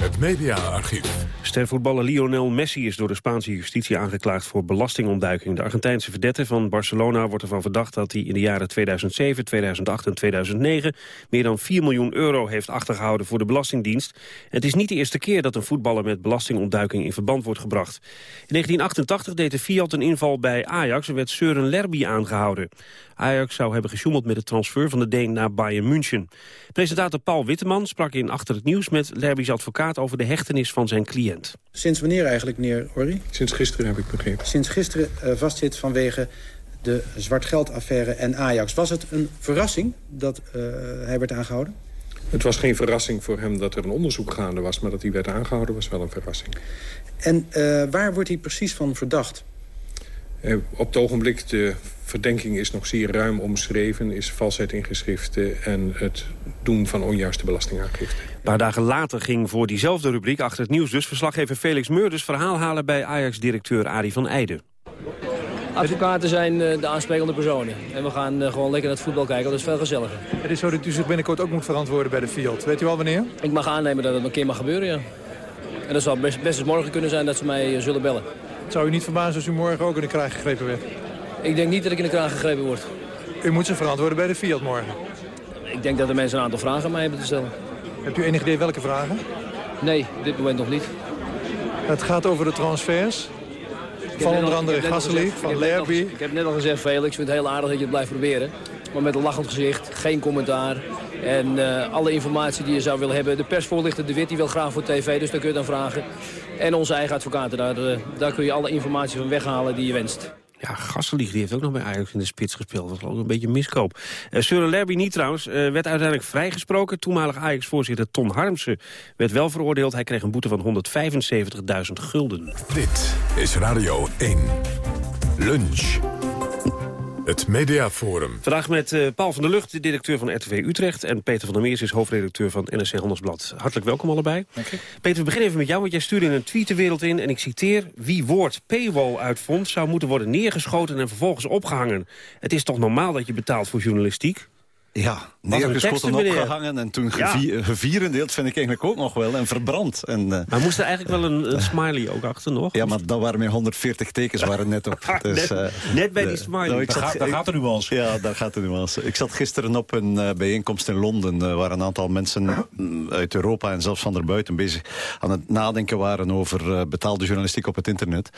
Het mediaarchief. Stervoetballer Lionel Messi is door de Spaanse justitie aangeklaagd voor belastingontduiking. De Argentijnse verdette van Barcelona wordt ervan verdacht dat hij in de jaren 2007, 2008 en 2009 meer dan 4 miljoen euro heeft achtergehouden voor de Belastingdienst. Het is niet de eerste keer dat een voetballer met belastingontduiking in verband wordt gebracht. In 1988 deed de Fiat een inval bij Ajax en werd Søren Lerby aangehouden. Ajax zou hebben gesjoemeld met de transfer van de Deen naar Bayern München. Presentator Paul Witteman sprak in Achter het Nieuws met Lerby's advocaat over de hechtenis van zijn cliënt. Sinds wanneer eigenlijk, meneer Horry? Sinds gisteren heb ik begrepen. Sinds gisteren uh, vastzit vanwege de zwartgeldaffaire en Ajax. Was het een verrassing dat uh, hij werd aangehouden? Het was geen verrassing voor hem dat er een onderzoek gaande was... maar dat hij werd aangehouden was wel een verrassing. En uh, waar wordt hij precies van verdacht? Uh, op het ogenblik, de verdenking is nog zeer ruim omschreven... is valsheid in geschriften en het doen van onjuiste belastingaangifte. Een paar dagen later ging voor diezelfde rubriek achter het nieuws dus... verslaggever Felix Meurders verhaal halen bij Ajax-directeur Arie van Eijden. Advocaten zijn de aansprekende personen. En we gaan gewoon lekker naar het voetbal kijken, dat is veel gezelliger. Het is zo dat u zich binnenkort ook moet verantwoorden bij de Fiat. Weet u al wanneer? Ik mag aannemen dat het een keer mag gebeuren, ja. En dat zou best, best eens morgen kunnen zijn dat ze mij zullen bellen. Zou u niet verbazen als u morgen ook in de kraag gegrepen werd? Ik denk niet dat ik in de kraag gegrepen word. U moet zich verantwoorden bij de Fiat morgen? Ik denk dat de mensen een aantal vragen aan mij hebben te stellen. Hebt u enig idee welke vragen? Nee, op dit moment nog niet. Het gaat over de transfers. Van onder andere Gasseli, van Lerby. Ik heb net al gezegd, Felix, ik vind het heel aardig dat je het blijft proberen. Maar met een lachend gezicht, geen commentaar. En uh, alle informatie die je zou willen hebben. De persvoorlichter De Wit die wil graag voor tv, dus daar kun je dan vragen. En onze eigen advocaten, daar, uh, daar kun je alle informatie van weghalen die je wenst. Ja, Gasselig die heeft ook nog bij Ajax in de spits gespeeld. Dat was ook een beetje miskoop. Uh, Lerby niet trouwens, uh, werd uiteindelijk vrijgesproken. Toenmalig Ajax-voorzitter Ton Harmsen werd wel veroordeeld. Hij kreeg een boete van 175.000 gulden. Dit is Radio 1. Lunch. Het Mediaforum. Vandaag met uh, Paul van der Lucht, de directeur van RTV Utrecht... en Peter van der Meers is hoofdredacteur van NRC Handelsblad. Hartelijk welkom allebei. Peter, we beginnen even met jou, want jij stuurde een tweet de wereld in... en ik citeer, wie woord paywall uitvond... zou moeten worden neergeschoten en vervolgens opgehangen. Het is toch normaal dat je betaalt voor journalistiek? Ja, neergeschoten opgehangen en toen ja. gevierendeeld vind ik eigenlijk ook nog wel. En verbrand. En, uh, maar moest er eigenlijk wel een, een, smiley ook achter nog? Ja, maar dat waren meer 140 tekens waren net op. Dus, net, uh, net, bij die smiley. Nou, daar, gaat, daar gaat de nuance. Ja, daar gaat de nuance. Ik zat gisteren op een uh, bijeenkomst in Londen... waar een aantal mensen uit Europa en zelfs van erbuiten bezig aan het nadenken waren... over betaalde journalistiek op het internet.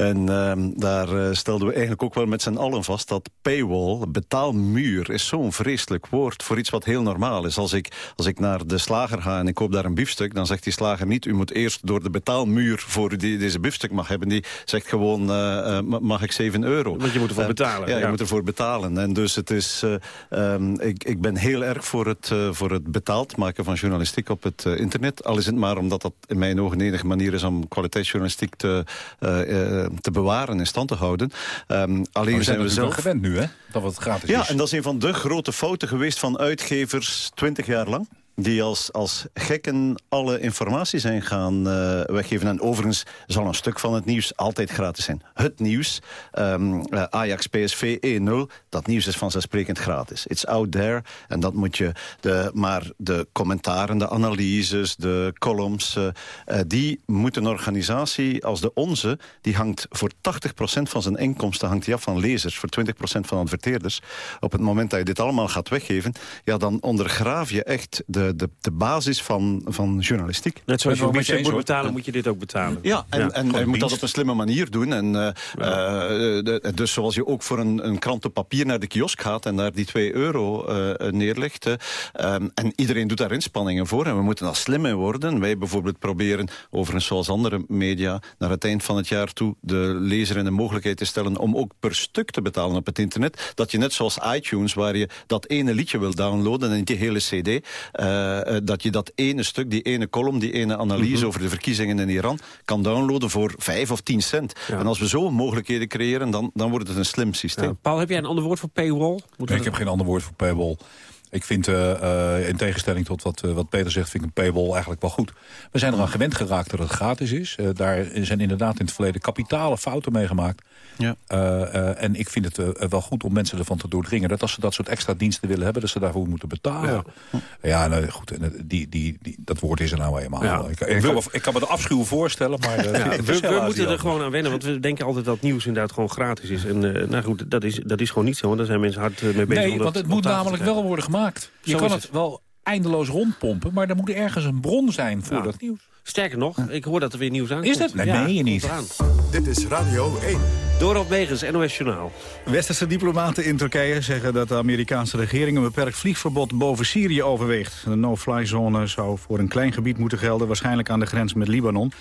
En ehm, daar stelden we eigenlijk ook wel met z'n allen vast... dat paywall, betaalmuur, is zo'n vreselijk woord voor iets wat heel normaal is. Als ik, als ik naar de slager ga en ik koop daar een biefstuk... dan zegt die slager niet, u moet eerst door de betaalmuur... voor u die deze biefstuk mag hebben. Die zegt gewoon, uh, mag ik 7 euro. Want je moet ervoor betalen. ja, je moet ervoor betalen. En dus het is... Uh, um, ik, ik ben heel erg voor het, voor het betaald maken van journalistiek op het internet. Al is het maar omdat dat in mijn ogen enige manier is... om kwaliteitsjournalistiek te, te bewaren en stand te houden. Um, alleen zijn we zelf... gewend nu, hè? Dat het gratis ja, is. Ja, en dat is een van de grote fouten geweest van uitgevers 20 jaar lang die als, als gekken alle informatie zijn gaan uh, weggeven. En overigens zal een stuk van het nieuws altijd gratis zijn. Het nieuws, um, uh, Ajax PSV 1-0, dat nieuws is vanzelfsprekend gratis. It's out there en dat moet je... De, maar de commentaren, de analyses, de columns... Uh, die moet een organisatie als de onze... die hangt voor 80% van zijn inkomsten hangt die af van lezers... voor 20% van adverteerders. Op het moment dat je dit allemaal gaat weggeven... ja, dan ondergraaf je echt de de, de, basis van, van journalistiek. Net zoals je een beetje moet betalen, moet je dit ook betalen. Ja, en, ja, en je moet dat op een slimme manier doen. En, uh, uh, dus zoals je ook voor een, een krant op papier naar de kiosk gaat... en daar die 2 euro uh, neerlegt. Um, en iedereen doet daar inspanningen voor. En we moeten daar slim in worden. Wij bijvoorbeeld proberen, overigens zoals andere media... naar het eind van het jaar toe de lezer in de mogelijkheid te stellen... om ook per stuk te betalen op het internet. Dat je net zoals iTunes, waar je dat ene liedje wil downloaden... en niet die hele cd... Uh, dat je dat ene stuk, die ene column, die ene analyse mm -hmm. over de verkiezingen in Iran kan downloaden voor 5 of 10 cent. Ja. En als we zo mogelijkheden creëren, dan, dan wordt het een slim systeem. Ja. Paul, heb jij een ander woord voor paywall? Moet nee, ik heb geen ander woord voor paywall. Ik vind, uh, uh, in tegenstelling tot wat, uh, wat Peter zegt, vind ik een paywall eigenlijk wel goed. We zijn eraan gewend geraakt dat het gratis is. daar zijn inderdaad in het verleden kapitale fouten mee gemaakt. Ja. en ik vind het wel goed om mensen ervan te doordringen... dat als ze dat soort extra diensten willen hebben... dat ze daarvoor moeten betalen. Ja, ja nou, goed, die, die, die, dat woord is er nou eenmaal. Ja. Ik, ik, kan me, ik, kan me, de afschuw voorstellen, maar... Ja, we, we moeten er gewoon aan wennen, want we denken altijd dat nieuws inderdaad gewoon gratis is. En nou goed, dat is, dat is gewoon niet zo, want daar zijn mensen hard mee bezig. Nee, want het moet namelijk wel worden gemaakt. Je Zo kan het. het wel eindeloos rondpompen, maar er moet ergens een bron zijn voor ja. dat nieuws. Sterker nog, ik hoor dat er weer nieuws aankomt. Is dat? Nee, ja, meen je niet. Dit is Radio 1. Dorot Megens, NOS Journaal. Westerse diplomaten in Turkije zeggen dat de Amerikaanse regering... een beperkt vliegverbod boven Syrië overweegt. De no-fly zone zou voor een klein gebied moeten gelden... waarschijnlijk aan de grens met Libanon.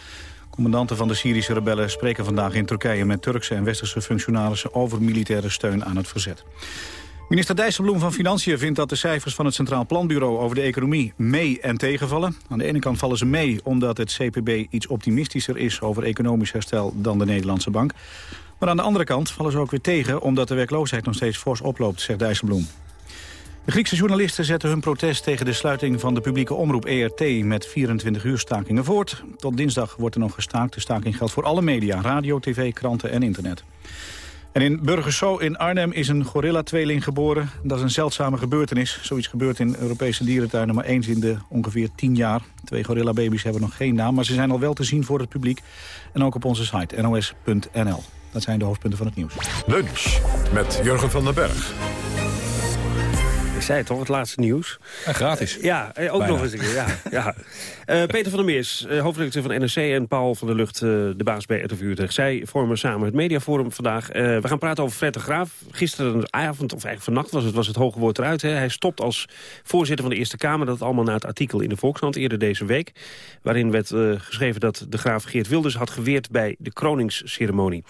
Commandanten van de Syrische rebellen spreken vandaag in Turkije... met Turkse en Westerse functionarissen over militaire steun aan het verzet. Minister Dijsselbloem van Financiën vindt dat de cijfers van het Centraal Planbureau over de economie mee en tegenvallen. Aan de ene kant vallen ze mee omdat het CPB iets optimistischer is over economisch herstel dan de Nederlandse Bank. Maar aan de andere kant vallen ze ook weer tegen omdat de werkloosheid nog steeds fors oploopt, zegt Dijsselbloem. De Griekse journalisten zetten hun protest tegen de sluiting van de publieke omroep ERT met 24 uur stakingen voort. Tot dinsdag wordt er nog gestaakt. De staking geldt voor alle media, radio, tv, kranten en internet. En in Burgerso in Arnhem is een gorilla-tweeling geboren. Dat is een zeldzame gebeurtenis. Zoiets gebeurt in Europese dierentuinen maar eens in de ongeveer 10 jaar. Twee gorilla-baby's hebben nog geen naam, maar ze zijn al wel te zien voor het publiek. En ook op onze site nos.nl. Dat zijn de hoofdpunten van het nieuws. Lunch met Jurgen van den Berg. Ik zei het toch, het laatste nieuws. En gratis. Uh, ja, ook Bijna. nog eens een keer. Ja, ja. Uh, Peter van der Meers, uh, hoofdredacteur van NRC... en Paul van der Lucht, de baas bij RTV Utrecht. Zij vormen samen het mediaforum vandaag. we gaan praten over Fred de Graaf. Gisteravond, of eigenlijk vannacht, was het, was het hoge woord eruit. Hè. Hij stopt als voorzitter van de Eerste Kamer. Dat allemaal na het artikel in de Volkskrant eerder deze week. Waarin werd geschreven dat de graaf Geert Wilders had geweerd... bij de kroningsceremonie.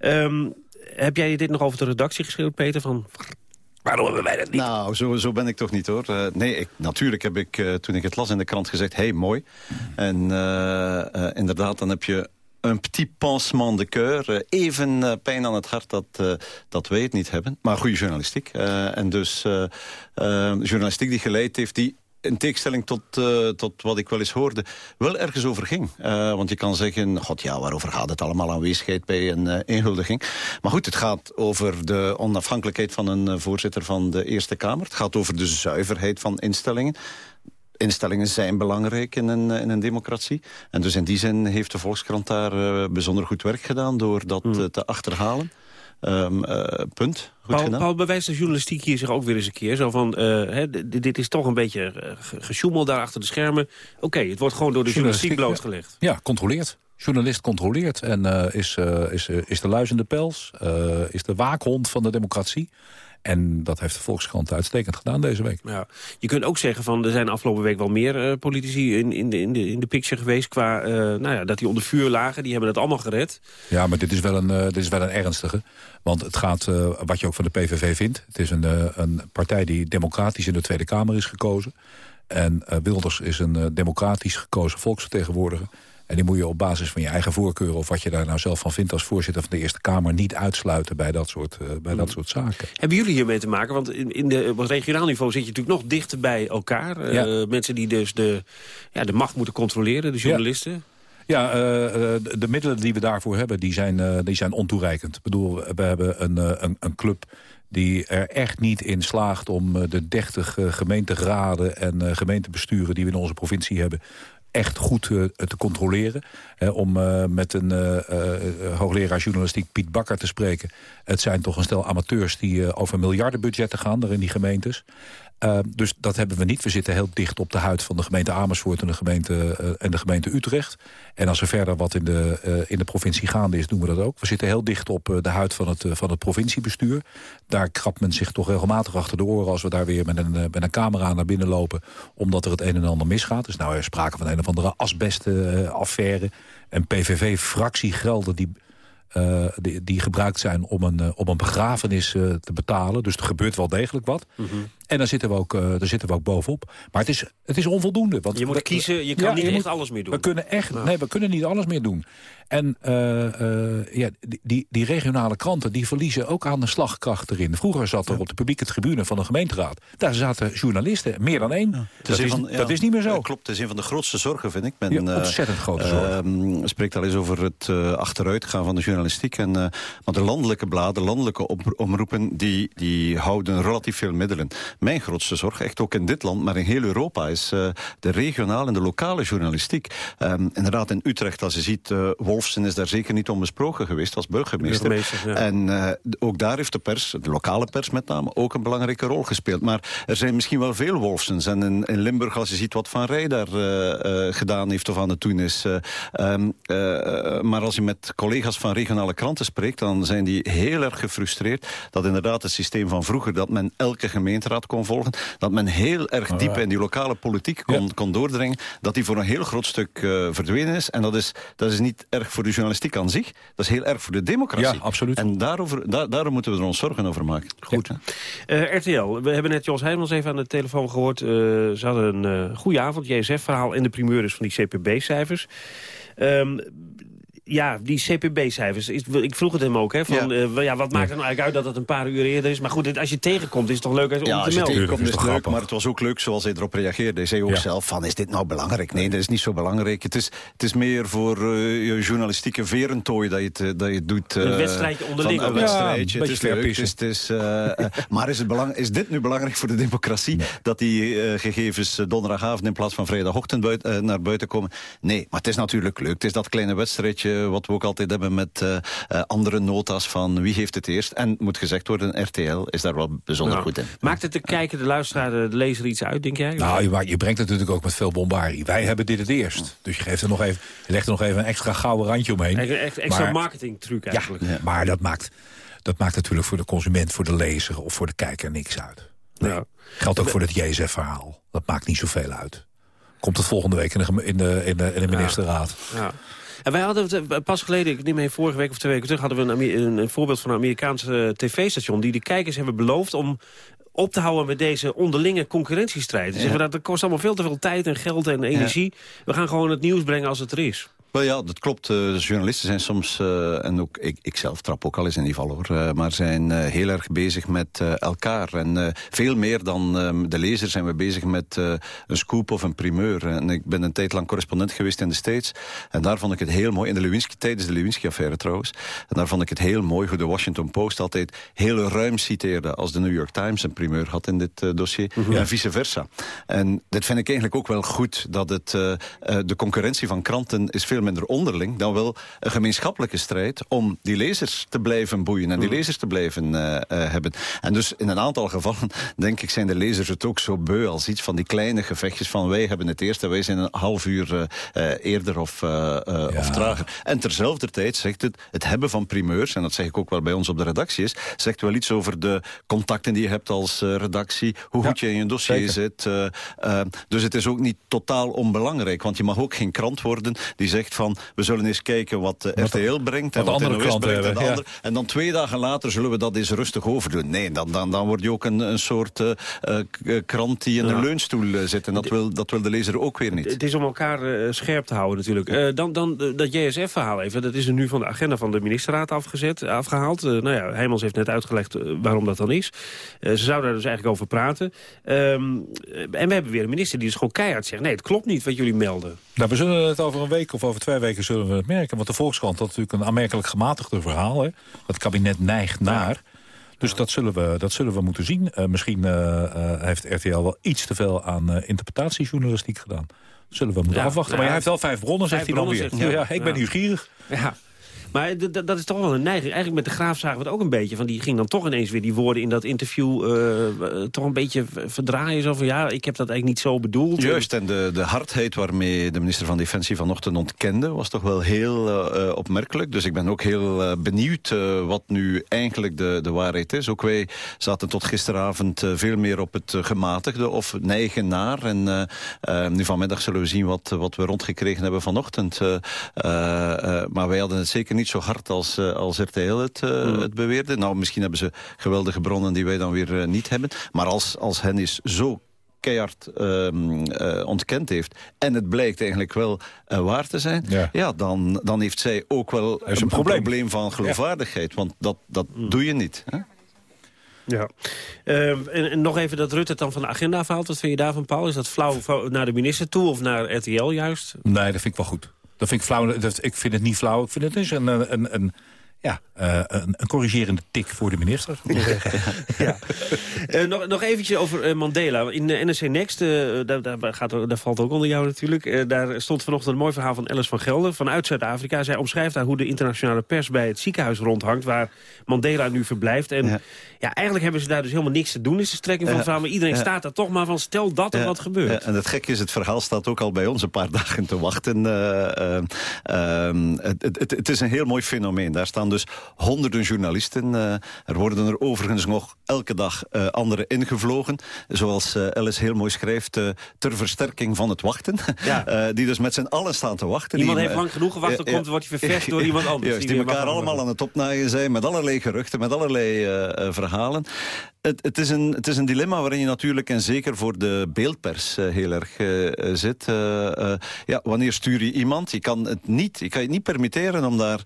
Um, heb jij dit nog over de redactie geschreeuwd, Peter? Van, waarom hebben wij dat niet? Nou, zo, ben ik toch niet, hoor. Uh, nee, ik, natuurlijk heb ik, uh, toen ik het las in de krant gezegd... hey, mooi. En uh, inderdaad, dan heb je een petit pansement de cœur. even pijn aan het hart dat, dat wij het niet hebben. Maar goede journalistiek. en dus journalistiek die geleid heeft... die in tegenstelling tot, uh, tot wat ik wel eens hoorde, wel ergens over ging. Uh, want je kan zeggen, god ja, waarover gaat het allemaal aanwezigheid bij een uh, inhuldiging? Maar goed, het gaat over de onafhankelijkheid van een voorzitter van de Eerste Kamer. Het gaat over de zuiverheid van instellingen. Instellingen zijn belangrijk in een, in een democratie. En dus in die zin heeft de Volkskrant daar bijzonder goed werk gedaan... door dat mm. te achterhalen. Um, uh, punt. Goed Paul, Paul, bewijst de journalistiek hier zich ook weer eens een keer. Zo van, uh, hè, dit is toch een beetje uh, gesjoemeld daar achter de schermen. Oké, okay, het wordt gewoon door de journalistiek, journalistiek blootgelegd. Ja, ja, controleert. Journalist controleert en uh, is, is, is de luizende pels, is de waakhond van de democratie. En dat heeft de Volkskrant uitstekend gedaan deze week. Ja. Je kunt ook zeggen van er zijn afgelopen week wel meer uh, politici in, in, de, in, de, in de picture geweest. Qua uh, nou ja, dat die onder vuur lagen. Die hebben het allemaal gered. Ja, maar dit is wel een, uh, dit is wel een ernstige. Want het gaat, wat je ook van de PVV vindt. Het is een, een partij die democratisch in de Tweede Kamer is gekozen. En Wilders is een democratisch gekozen volksvertegenwoordiger. En die moet je op basis van je eigen voorkeur... of wat je daar nou zelf van vindt als voorzitter van de Eerste Kamer... niet uitsluiten bij dat soort, uh, bij dat soort zaken. Hebben jullie hiermee te maken? Want in, in de, op regionaal niveau zit je natuurlijk nog dichter bij elkaar. Ja. Uh, mensen die dus de, ja, de macht moeten controleren, de journalisten. Ja. Ja, uh, de, de, middelen die we daarvoor hebben, die zijn, uh, die zijn ontoereikend. Ik bedoel, we hebben een, een, een club die er echt niet in slaagt om de 30 gemeenteraden en gemeentebesturen die we in onze provincie hebben echt goed uh, te controleren. Uh, om uh, met een hoogleraar journalistiek Piet Bakker te spreken. Het zijn toch een stel amateurs die over miljardenbudgetten gaan... daar in die gemeentes. Uh, dus dat hebben we niet. We zitten heel dicht op de huid van de gemeente Amersfoort en de gemeente, uh, en de gemeente Utrecht. En als er verder wat in de, uh, in de provincie gaande is, doen we dat ook. We zitten heel dicht op de huid van het, van het provinciebestuur. Daar krabt men zich toch regelmatig achter de oren... als we daar weer met een, met een camera naar binnen lopen... omdat er het een en ander misgaat. Dus nou er sprake van een of andere asbestaffaire. en PVV-fractiegelden die die, die, gebruikt zijn om een, om een begrafenis te betalen. Dus er gebeurt wel degelijk wat. Mm. En daar zitten, we ook, daar zitten we ook bovenop. Maar het is, het is onvoldoende. Want je moet we, kiezen, je kan ja, niet je echt moet, alles meer doen. We kunnen, echt, nee, we kunnen niet alles meer doen. En ja, die, die regionale kranten die verliezen ook aan de slagkracht erin. Vroeger zat er op de publieke tribune van de gemeenteraad... daar zaten journalisten, meer dan één. Ja. Dat, is, van, dat is niet meer zo. klopt, het is een van de grootste zorgen, vind ik. Men, ja, ontzettend grote zorgen. Uh, spreekt al eens over het achteruitgaan van de journalistiek. En, uh, maar de landelijke bladen, landelijke omroepen... Die, die houden relatief veel middelen. Mijn grootste zorg, echt ook in dit land, maar in heel Europa... is uh, de regionale en de lokale journalistiek. Um, inderdaad, in Utrecht, als je ziet... Uh, Wolfsen is daar zeker niet onbesproken geweest als burgemeester. burgemeester ja. En ook daar heeft de pers, de lokale pers met name... ook een belangrijke rol gespeeld. Maar er zijn misschien wel veel Wolfsens. En in, in Limburg, als je ziet wat Van Rij daar gedaan heeft of aan het doen is... Um, maar als je met collega's van regionale kranten spreekt... dan zijn die heel erg gefrustreerd dat inderdaad het systeem van vroeger... dat men elke gemeenteraad kon volgen... dat men heel erg diep oh, ja. in die lokale politiek kon, ja. kon doordringen... dat die voor een heel groot stuk uh, verdwenen is. En dat is, dat is niet erg voor de journalistiek aan zich. Dat is heel erg voor de democratie. Ja, absoluut. En daarover, daar, daarom moeten we er ons zorgen over maken. Goed. Uh, RTL, we hebben net Jos Heijmans even aan de telefoon gehoord. Uh, ze hadden een goede avond, JSF-verhaal en de primeur van die CPB-cijfers. Um, ja, die CPB-cijfers. Ik vroeg het hem ook, hè, van, ja. Uh, ja wat maakt het nou eigenlijk uit dat het een paar uur eerder is? Maar goed, als je tegenkomt, is het toch leuk om ja, te melden? Ja, tegenkomt is het leuk, maar het was ook leuk zoals hij erop reageerde. Hij zei ook ja. zelf van, is dit nou belangrijk? Nee, dat is niet zo belangrijk. Het is, het is meer voor uh, je journalistieke verentooi dat je het, dat je het doet. Uh, een wedstrijdje onderling. Een wedstrijdje. het is leuk. Het is, het is, maar is, het belang, is dit nu belangrijk voor de democratie? Nee. Dat die gegevens donderdagavond in plaats van vrijdagochtend buiten, naar buiten komen? Nee, maar het is natuurlijk leuk. Het is dat kleine wedstrijdje wat we ook altijd hebben met uh, uh, andere nota's van wie heeft het eerst. En moet gezegd worden, RTL is daar wel bijzonder nou, goed in. Maakt het de kijker, de luisteraar, de lezer iets uit, denk jij? Nou, je, je brengt het natuurlijk ook met veel bombardie. Wij hebben dit het eerst. Dus je, geeft er nog even, je legt er nog even een extra gouden randje omheen. Echt, extra marketing truc eigenlijk. Ja, maar dat maakt, dat maakt natuurlijk voor de consument, voor de lezer of voor de kijker niks uit. Nee. Ja. Geldt ook voor het JSF-verhaal. Dat maakt niet zoveel uit. Komt het volgende week in de, in de, in de, in de ministerraad. Ja. En wij hadden het eh, pas geleden, ik neem mee vorige week of twee weken terug... hadden we een, een voorbeeld van een Amerikaanse eh, tv-station... die de kijkers hebben beloofd om op te houden met deze onderlinge concurrentiestrijd. Ze zeggen dat dat kost allemaal veel te veel tijd en geld en energie. We gaan gewoon het nieuws brengen als het er is. Wel ja, dat klopt. Eh, de journalisten zijn soms, eh, en ook ik, ik zelf trap ook al eens in die val hoor, eh, maar zijn heel erg bezig met elkaar. En veel meer dan ehm, de lezer zijn we bezig met een scoop of een primeur. En ik ben een tijd lang correspondent geweest in de States. En daar vond ik het heel mooi, in de Lewinsky, tijdens de Lewinsky-affaire trouwens. En daar vond ik het heel mooi hoe de Washington Post altijd heel ruim citeerde als de New York Times een primeur had in dit dossier. En vice versa. En dit vind ik eigenlijk ook wel goed, dat het, de concurrentie van kranten is veel minder onderling dan wel een gemeenschappelijke strijd om die lezers te blijven boeien en die lezers te blijven eh, eh, hebben. En dus in een aantal gevallen, denk ik, zijn de lezers het ook zo beu als iets van die kleine gevechtjes van wij hebben het eerst en wij zijn een half uur eh, eerder of, of trager. En terzelfde tijd zegt het, het hebben van primeurs, en dat zeg ik ook wel bij ons op de redactie is, zegt wel iets over de contacten die je hebt als redactie, hoe goed je in je dossier zeker. zit. dus het is ook niet totaal onbelangrijk, want je mag ook geen krant worden die zegt van we zullen eens kijken wat de RTL brengt en wat wat de de andere NOS kranten brengt en, de hebben, ja. andere, en dan twee dagen later zullen we dat eens rustig overdoen. Nee, dan, dan, dan word je ook een, een soort eh, eh, eh, krant die in Ja. een leunstoel zit en dat wil, dat wil de lezer ook weer niet. Het is om elkaar scherp te houden natuurlijk. Eh, dan, dan dat JSF-verhaal even. Dat is er nu van de agenda van de ministerraad afgezet, afgehaald. Eh, nou ja, Heijmans heeft net uitgelegd waarom dat dan is. Eh, ze zouden daar dus eigenlijk over praten. Ehm, eh, en we hebben weer een minister die dus gewoon keihard zegt... nee, het klopt niet wat jullie melden. Nou, we zullen het over een week of over twee weken zullen we het merken. Want de Volkskrant had natuurlijk een aanmerkelijk gematigder verhaal. Hè. Het kabinet neigt naar. Dus dat, zullen we, dat zullen we moeten zien. Eh, misschien eh, eh, heeft RTL wel iets te veel aan interpretatiejournalistiek gedaan. Zullen we moeten Ja, afwachten. ja, maar hij heeft wel vijf bronnen, vijf zegt hij dan weer. bronnen, hij. ja, ik ben Ja. nieuwsgierig. Ja. Maar dat is toch wel een neiging. Eigenlijk met de Graaf zagen we het ook een beetje. Van die ging dan toch ineens weer die woorden in dat interview... eh, eh, toch een beetje verdraaien. Zo van, ja, ik heb dat eigenlijk niet zo bedoeld. Juist, en de, de hardheid waarmee de minister van Defensie vanochtend ontkende... was toch wel heel eh, opmerkelijk. Dus ik ben ook heel benieuwd wat nu eigenlijk de, de waarheid is. Ook wij zaten tot gisteravond veel meer op het gematigde of neigen naar. En nu vanmiddag zullen we zien wat, wat we rondgekregen hebben vanochtend. Maar wij hadden het zeker niet zo hard als, eh, als RTL het, eh, het beweerde. Nou, misschien hebben ze geweldige bronnen die wij dan weer eh, niet hebben. Maar als, als hen is zo keihard ehm, eh, ontkend heeft... en het blijkt eigenlijk wel waar te zijn... Ja. dan, dan heeft zij ook wel een, een probleem. van geloofwaardigheid. Want dat, dat doe je niet. Hè? Ja. Ehm, en, en nog even dat Rutte het dan van de agenda afhaalt. Wat vind je daarvan, Paul? Is dat flauw naar de minister toe of naar RTL juist? Nee, dat vind ik wel goed. Dat vind ik flauw. Dat, ik vind het niet flauw. Ik vind het een, een, een, een ja, eh, een, een corrigerende tik voor de minister. zeggen. Eh, nog, nog eventjes over eh, Mandela. In de NRC Next, eh, daar, daar, gaat, daar valt ook onder jou natuurlijk... eh, daar stond vanochtend een mooi verhaal van Alice van Gelder... vanuit Zuid-Afrika. Zij omschrijft daar hoe de internationale pers bij het ziekenhuis rondhangt... waar Mandela nu verblijft. En ja. eigenlijk hebben ze daar dus helemaal niks te doen... is de strekking van Ja. het verhaal. Maar iedereen Ja. staat daar toch maar van... stel dat er Ja, wat gebeurt. ja, en het gekke is, het verhaal staat ook al bij ons een paar dagen te wachten. Eh, eh, ehm, het, het, het- het is een heel mooi fenomeen. Daar staan dus honderden journalisten. Eh, er worden er overigens nog elke dag eh, anderen ingevlogen. Zoals eh, Alice heel mooi schrijft, ter versterking van het wachten. Die dus met z'n allen staan te wachten. Iemand Die, heeft lang genoeg gewacht, dan komt, wordt hij ververst door iemand anders. Juist, die elkaar allemaal aan het opnaaien zijn met allerlei geruchten, met allerlei verhalen. Het, het, is een, het is een dilemma waarin je natuurlijk, en zeker voor de beeldpers, eh, heel erg eh, eh, zit. Ja, wanneer stuur je iemand? Je kan het niet, je kan je niet permitteren om daar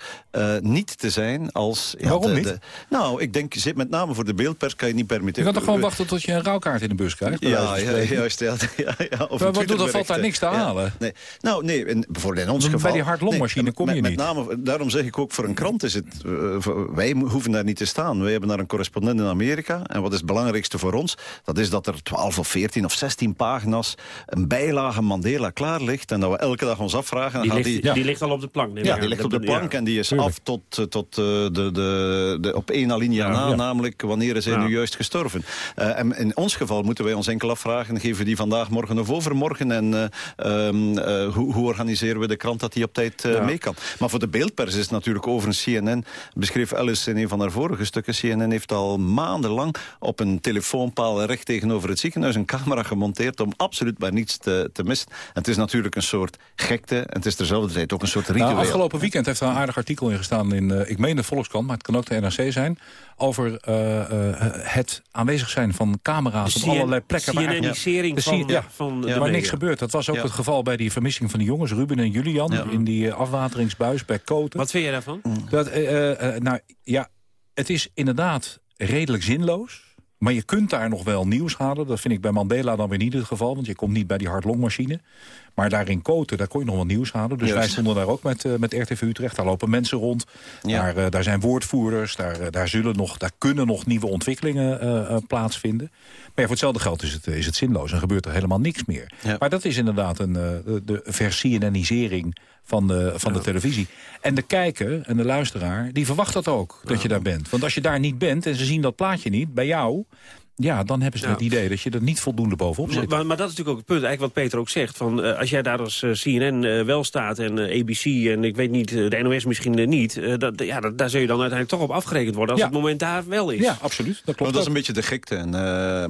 niet te zijn als... Ja, Waarom de- niet? de- nou, ik denk, zit met name voor de beeldpers kan je niet Je permitteren. kan toch gewoon wachten tot je een rouwkaart in de bus krijgt? bij Ja, ja, juist. Ja, ja, ja, of Maar wat doet, dan valt daar niks te halen. Nee. Nou, nee, in, bijvoorbeeld in ons Bij geval... die hartlongmachine nee, kom je met, niet. Met name, daarom zeg ik ook, voor een krant is het... wij hoeven daar niet te staan. Wij hebben daar een correspondent in Amerika. En wat is het belangrijkste voor ons? Dat is dat er 12 of 14 of 16 pagina's... een bijlage Mandela klaar ligt. En dat we elke dag ons afvragen... Die ligt, die ligt al op de plank. ja, aan. die ligt op de Ja. plank en die is af tot, eh, tot eh, de, de, de, op één alinea na, ja. namelijk wanneer is hij Ja. nu juist gestorven. Eh, en in ons geval moeten wij ons enkel afvragen, geven we die vandaag, morgen of overmorgen en eh, ehm, eh, hoe, hoe organiseren we de krant dat die op tijd Ja. mee kan. Maar voor de beeldpers is het natuurlijk over een CNN, beschreef Alice in een van haar vorige stukken, CNN heeft al maandenlang op een telefoonpaal recht tegenover het ziekenhuis een camera gemonteerd om absoluut maar niets te, te missen. En het is natuurlijk een soort gekte en het is terzelfde tijd ook een soort ritueel. Nou, afgelopen weekend heeft er een aardig artikel in gestaan in, uh, ik meen de Volkskrant, maar het kan ook de NRC zijn, over uh, uh, het aanwezig zijn van camera's op allerlei plekken. Waar, ja. van, ja, van ja, waar niks gebeurt. Dat was ook het geval bij die vermissing van die jongens, Ruben en Julian, in die afwateringsbuis bij Koten. Wat vind je daarvan? Dat, nou, ja, het is inderdaad redelijk zinloos. Maar je kunt daar nog wel nieuws halen. Dat vind ik bij Mandela dan weer niet het geval. Want je komt niet bij die hardlongmachine. Maar daar in Koten, daar kon je nog wel nieuws halen. Dus wij stonden daar ook met, uh, met RTV Utrecht. Daar lopen mensen rond. Ja. Daar, uh, daar zijn woordvoerders. Daar, uh, daar, zullen nog, daar kunnen nog nieuwe ontwikkelingen plaatsvinden. Maar ja, voor hetzelfde geld is het, is het zinloos. En gebeurt er helemaal niks meer. Ja. Maar dat is inderdaad een, de, de versienisering van de, van de televisie. En de kijker en de luisteraar, die verwacht dat ook, dat je daar bent. Want als je daar niet bent en ze zien dat plaatje niet, bij jou... Ja, dan hebben ze ja. het idee dat je er niet voldoende bovenop zit. Maar, maar, dat is natuurlijk ook het punt, eigenlijk wat Peter ook zegt. Van, uh, als jij daar als uh, CNN uh, wel staat en ABC en ik weet niet, de NOS misschien niet... dat, ja, dat, daar zul je dan uiteindelijk toch op afgerekend worden als ja. het moment daar wel is. Ja, absoluut. Dat klopt. Maar dat is een beetje de gekte. En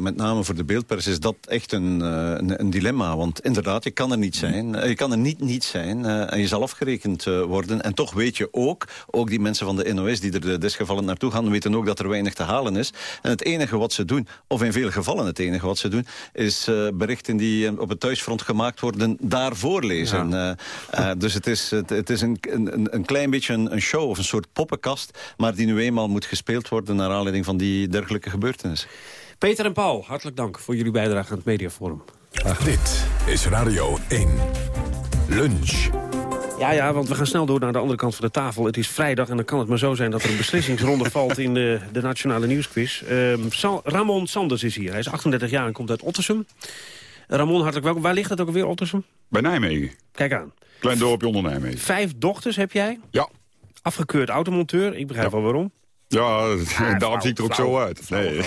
met name voor de beeldpers is dat echt een, een, een, dilemma. Want inderdaad, je kan er niet zijn. je kan er niet niet zijn en je zal afgerekend worden. En toch weet je ook, ook die mensen van de NOS die er desgevallen naartoe gaan... weten ook dat er weinig te halen is. En het enige wat ze doen of in veel gevallen het enige wat ze doen... is uh, berichten die op het thuisfront gemaakt worden, daar voorlezen. Ja. Uh, uh, dus het is, het, het is een, een, een, klein beetje een, een, show of een soort poppenkast... maar die nu eenmaal moet gespeeld worden... naar aanleiding van die dergelijke gebeurtenissen. Peter en Paul, hartelijk dank voor jullie bijdrage aan het Mediaforum. Dit is Radio 1. Lunch. Ja, ja, want we gaan snel door naar de andere kant van de tafel. Het is vrijdag en dan kan het maar zo zijn dat er een beslissingsronde valt in de, de Nationale Nieuwsquiz. Um, Ramon Sanders is hier. Hij is 38 jaar en komt uit Ottersum. Ramon, hartelijk welkom. Waar ligt het ook alweer, Ottersum? Bij Nijmegen. Kijk aan. Klein dorpje onder Nijmegen. Vijf dochters heb jij? Ja. Afgekeurd automonteur. Ik begrijp ja. wel waarom. Ja, ah, daarom zie ik er ook zo uit. Nee.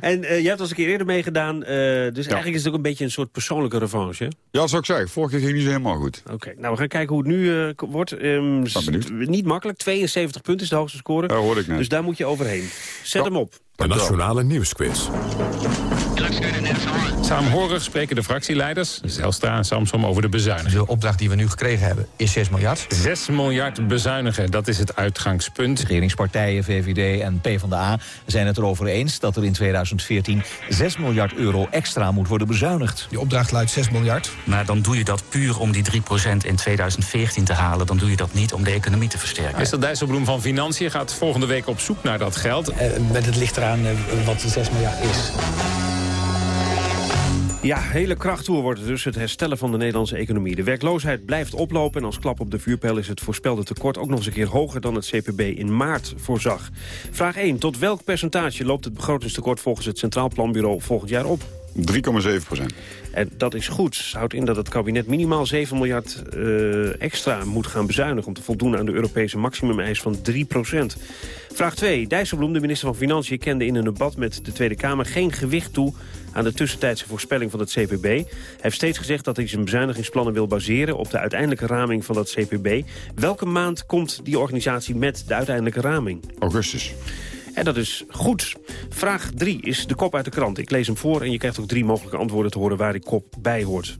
en uh, je hebt al eens een keer eerder meegedaan. Uh, dus ja. eigenlijk is het ook een beetje een soort persoonlijke revanche. Hè? Ja, zou ik zeggen. Vorige keer ging niet zo helemaal goed. Oké, okay, nou we gaan kijken hoe het nu uh, wordt. Um, niet makkelijk. 72 punten is de hoogste score. Ja, hoorde ik net. Dus daar moet je overheen. Zet ja. hem op. De Nationale Nieuwsquiz. Saamhorig spreken de fractieleiders, Zelstra en Samsom, over de bezuiniging. De opdracht die we nu gekregen hebben is 6 miljard. 6 miljard bezuinigen, dat is het uitgangspunt. De regeringspartijen, VVD en PvdA zijn het erover eens... dat er in 2014 6 miljard euro extra moet worden bezuinigd. Die opdracht luidt 6 miljard. Maar dan doe je dat puur om die 3% in 2014 te halen. Dan doe je dat niet om de economie te versterken. Minister Dijsselbloem van Financiën gaat volgende week op zoek naar dat geld. Uh, met het ligt eraan uh, wat de 6 miljard is. Ja, hele krachttoer wordt het dus het herstellen van de Nederlandse economie. De werkloosheid blijft oplopen en als klap op de vuurpijl is het voorspelde tekort ook nog eens een keer hoger dan het CPB in maart voorzag. Vraag 1. Tot welk percentage loopt het begrotingstekort volgens het Centraal Planbureau volgend jaar op? 3,7 procent. En dat is goed. Houdt in dat het kabinet minimaal 7 miljard uh, extra moet gaan bezuinigen... om te voldoen aan de Europese maximumeis van 3 procent. Vraag 2. Dijsselbloem, de minister van Financiën, kende in een debat met de Tweede Kamer... geen gewicht toe aan de tussentijdse voorspelling van het CPB. Hij heeft steeds gezegd dat hij zijn bezuinigingsplannen wil baseren... op de uiteindelijke raming van dat CPB. Welke maand komt die organisatie met de uiteindelijke raming? Augustus. En dat is goed. Vraag 3 is de kop uit de krant. Ik lees hem voor en je krijgt ook drie mogelijke antwoorden te horen waar die kop bij hoort.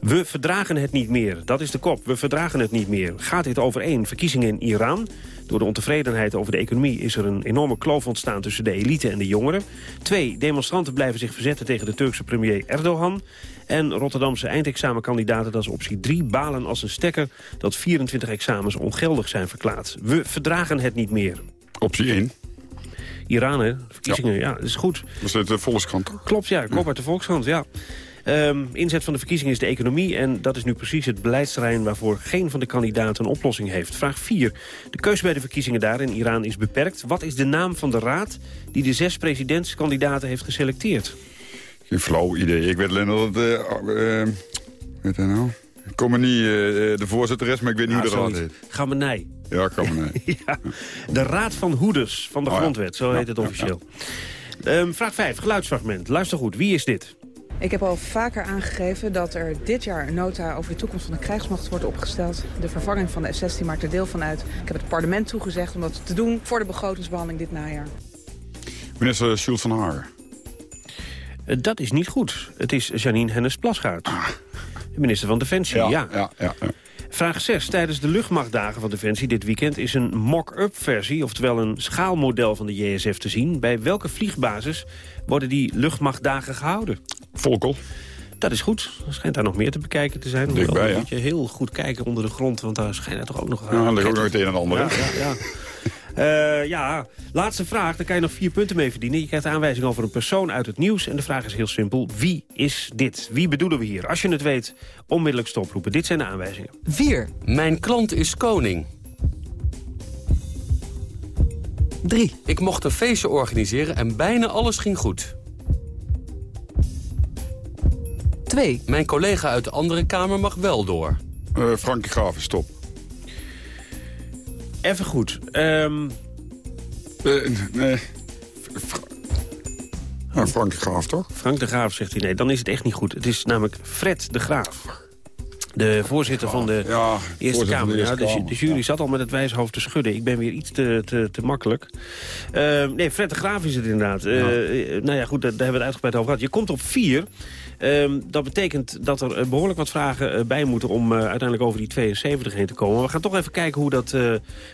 We verdragen het niet meer. Dat is de kop. We verdragen het niet meer. Gaat dit overeen? Verkiezingen in Iran? Door de ontevredenheid over de economie is er een enorme kloof ontstaan tussen de elite en de jongeren. Twee, demonstranten blijven zich verzetten tegen de Turkse premier Erdogan. En Rotterdamse eindexamenkandidaten, dat is optie 3, balen als een stekker dat 24 examens ongeldig zijn verklaard. We verdragen het niet meer. Optie 1. Iran, hè? Verkiezingen, ja, ja dat is goed. Dat is de Volkskrant, Klopt, ja. Kop uit de Volkskrant, ja. Um, inzet van de verkiezingen is de economie... en dat is nu precies het beleidsterrein waarvoor geen van de kandidaten een oplossing heeft. Vraag 4. De keuze bij de verkiezingen daar in Iran is beperkt. Wat is de naam van de raad die de zes presidentskandidaten heeft geselecteerd? Geen flauw idee. Ik weet alleen dat het... Uh, uh, weet je nou? Ik kom er niet uh, de voorzitteres, maar ik weet niet hoe de raad heet. Gamenei. Ja, Gamenei. ja. De Raad van Hoeders van de oh, Grondwet, zo heet het officieel. Ja. Um, vraag 5, geluidsfragment. Luister goed, wie is dit? Ik heb al vaker aangegeven dat er dit jaar een nota over de toekomst van de krijgsmacht wordt opgesteld. De vervanging van de F-16 maakt er deel van uit. Ik heb het parlement toegezegd om dat te doen voor de begrotingsbehandeling dit najaar. Minister Schultz van Hagen. Eh, dat is niet goed. Het is Janine Hennis-Plasgaard. De minister van Defensie, ja. ja, ja, ja. Vraag 6. Tijdens de luchtmachtdagen van Defensie dit weekend... is een mock-up versie, oftewel een schaalmodel van de JSF te zien. Bij welke vliegbasis worden die luchtmachtdagen gehouden? Volkel. Dat is goed. Er schijnt daar nog meer te bekijken te zijn. Dichtbij, Dan ja. moet je heel goed kijken onder de grond, want daar schijnt er toch ook nog... Ja, er ligt ook nog het een en ander. Ja, ja. Eh, ja, laatste vraag. Daar kan je nog vier punten mee verdienen. Je krijgt de aanwijzing over een persoon uit het nieuws. En de vraag is heel simpel. Wie is dit? Wie bedoelen we hier? Als je het weet, onmiddellijk stoproepen. Dit zijn de aanwijzingen. 4. Mijn klant is koning. 3. Ik mocht een feestje organiseren en bijna alles ging goed. 2. Mijn collega uit de andere kamer mag wel door. Eh, Frank Graven, stop. Even goed. Ehm, Eh, nee. Fra- Ja, Frank Graaf, toch? Frank de Graaf zegt hij nee. Dan is het echt niet goed. Het is namelijk Fred de Graaf. De voorzitter van de Eerste van Kamer. de Eerste ja, de, de jury zat al met het wijshoofd te schudden. Ik ben weer iets te, te, te makkelijk. Ehm, nee, Fred de Graaf is het inderdaad. Eh, eh, nou ja, goed, daar, daar hebben we het uitgebreid over gehad. Je komt op vier. Ehm, dat betekent dat er eh, behoorlijk wat vragen eh, bij moeten... om eh, uiteindelijk over die 72 heen te komen. We gaan toch even kijken hoe dat,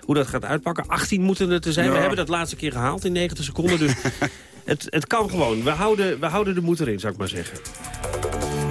hoe dat gaat uitpakken. 18 moeten er te zijn. We hebben dat laatste keer gehaald in 90 seconden. Dus het, het kan gewoon. We houden, we houden de moed erin, zou ik maar zeggen.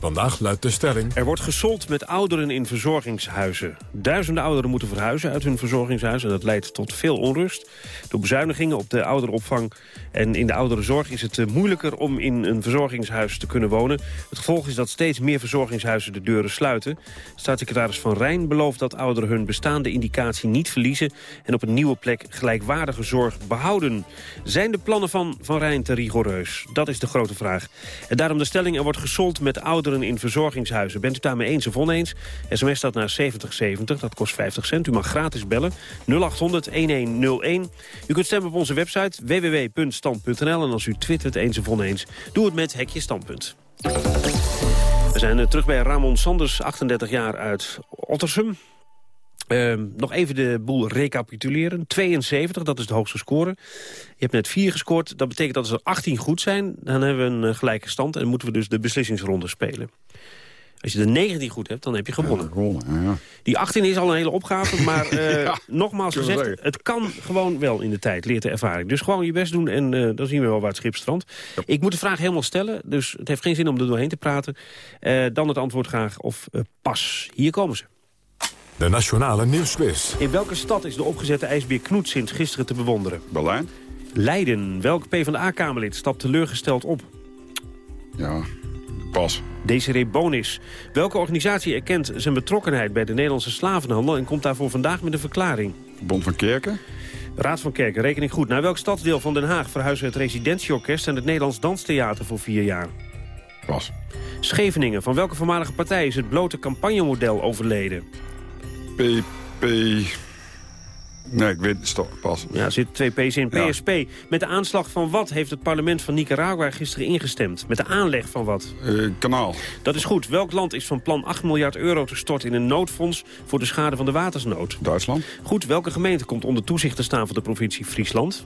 Vandaag luidt de stelling... Er wordt gesold met ouderen in verzorgingshuizen. Duizenden ouderen moeten verhuizen uit hun verzorgingshuis... en dat leidt tot veel onrust. Door bezuinigingen op de ouderenopvang en in de ouderenzorg... is het eh, moeilijker om in een verzorgingshuis te kunnen wonen. Het gevolg is dat steeds meer verzorgingshuizen de deuren sluiten. Staatssecretaris Van Rijn belooft dat ouderen hun bestaande indicatie niet verliezen... en op een nieuwe plek gelijkwaardige zorg behouden. Zijn de plannen van Van Rijn te rigoureus? Dat is de grote vraag. En daarom de stelling, er wordt gesold met ouderen in verzorgingshuizen. Bent u daarmee eens of oneens? SMS staat naar 7070, dat kost 50 cent. U mag gratis bellen, 0800-1101. U kunt stemmen op onze website www.stand.nl. En als u twittert eens of oneens, doe het met Hekje Standpunt. We zijn eh, terug bij Ramon Sanders, 38 jaar uit Ottersum. Ehm, nog even de boel recapituleren. 72, dat is de hoogste score. Je hebt net 4 gescoord. Dat betekent dat als er 18 goed zijn, dan hebben we een eh, gelijke stand... en moeten we dus de beslissingsronde spelen. Als je de 19 goed hebt, dan heb je gewonnen. Die 18 is al een hele opgave, maar eh, Ja, nogmaals gezegd... zeggen. het kan gewoon wel in de tijd, leert de ervaring. Dus gewoon je best doen en eh, dan zien we wel waar het schip strandt. Ik moet de vraag helemaal stellen, dus het heeft geen zin om er doorheen te praten. Dan het antwoord graag of pas. Hier komen ze. De Nationale Nieuwsquiz. In welke stad is de opgezette ijsbeer Knoet sinds gisteren te bewonderen? Berlijn. Leiden. Welk PvdA-kamerlid stapt teleurgesteld op? Ja, pas. Desiree Bonis. Welke organisatie erkent zijn betrokkenheid bij de Nederlandse slavenhandel... en komt daarvoor vandaag met een verklaring? Bond van Kerken. Raad van Kerken, rekening goed. Naar welk stadsdeel van Den Haag verhuizen het Residentieorkest... en het Nederlands Danstheater voor vier jaar? Pas. Scheveningen. Van welke voormalige partij is het blote campagnemodel overleden? PP... Nee, ik weet stop, pas. Ja, er zitten twee P's in. Ja. PSP. Met de aanslag van wat heeft het parlement van Nicaragua gisteren ingestemd? Met de aanleg van wat? Eh, kanaal. Dat is goed. Welk land is van plan 8 miljard euro te storten in een noodfonds voor de schade van de watersnood? Duitsland. Goed. Welke gemeente komt onder toezicht te staan van de provincie Friesland?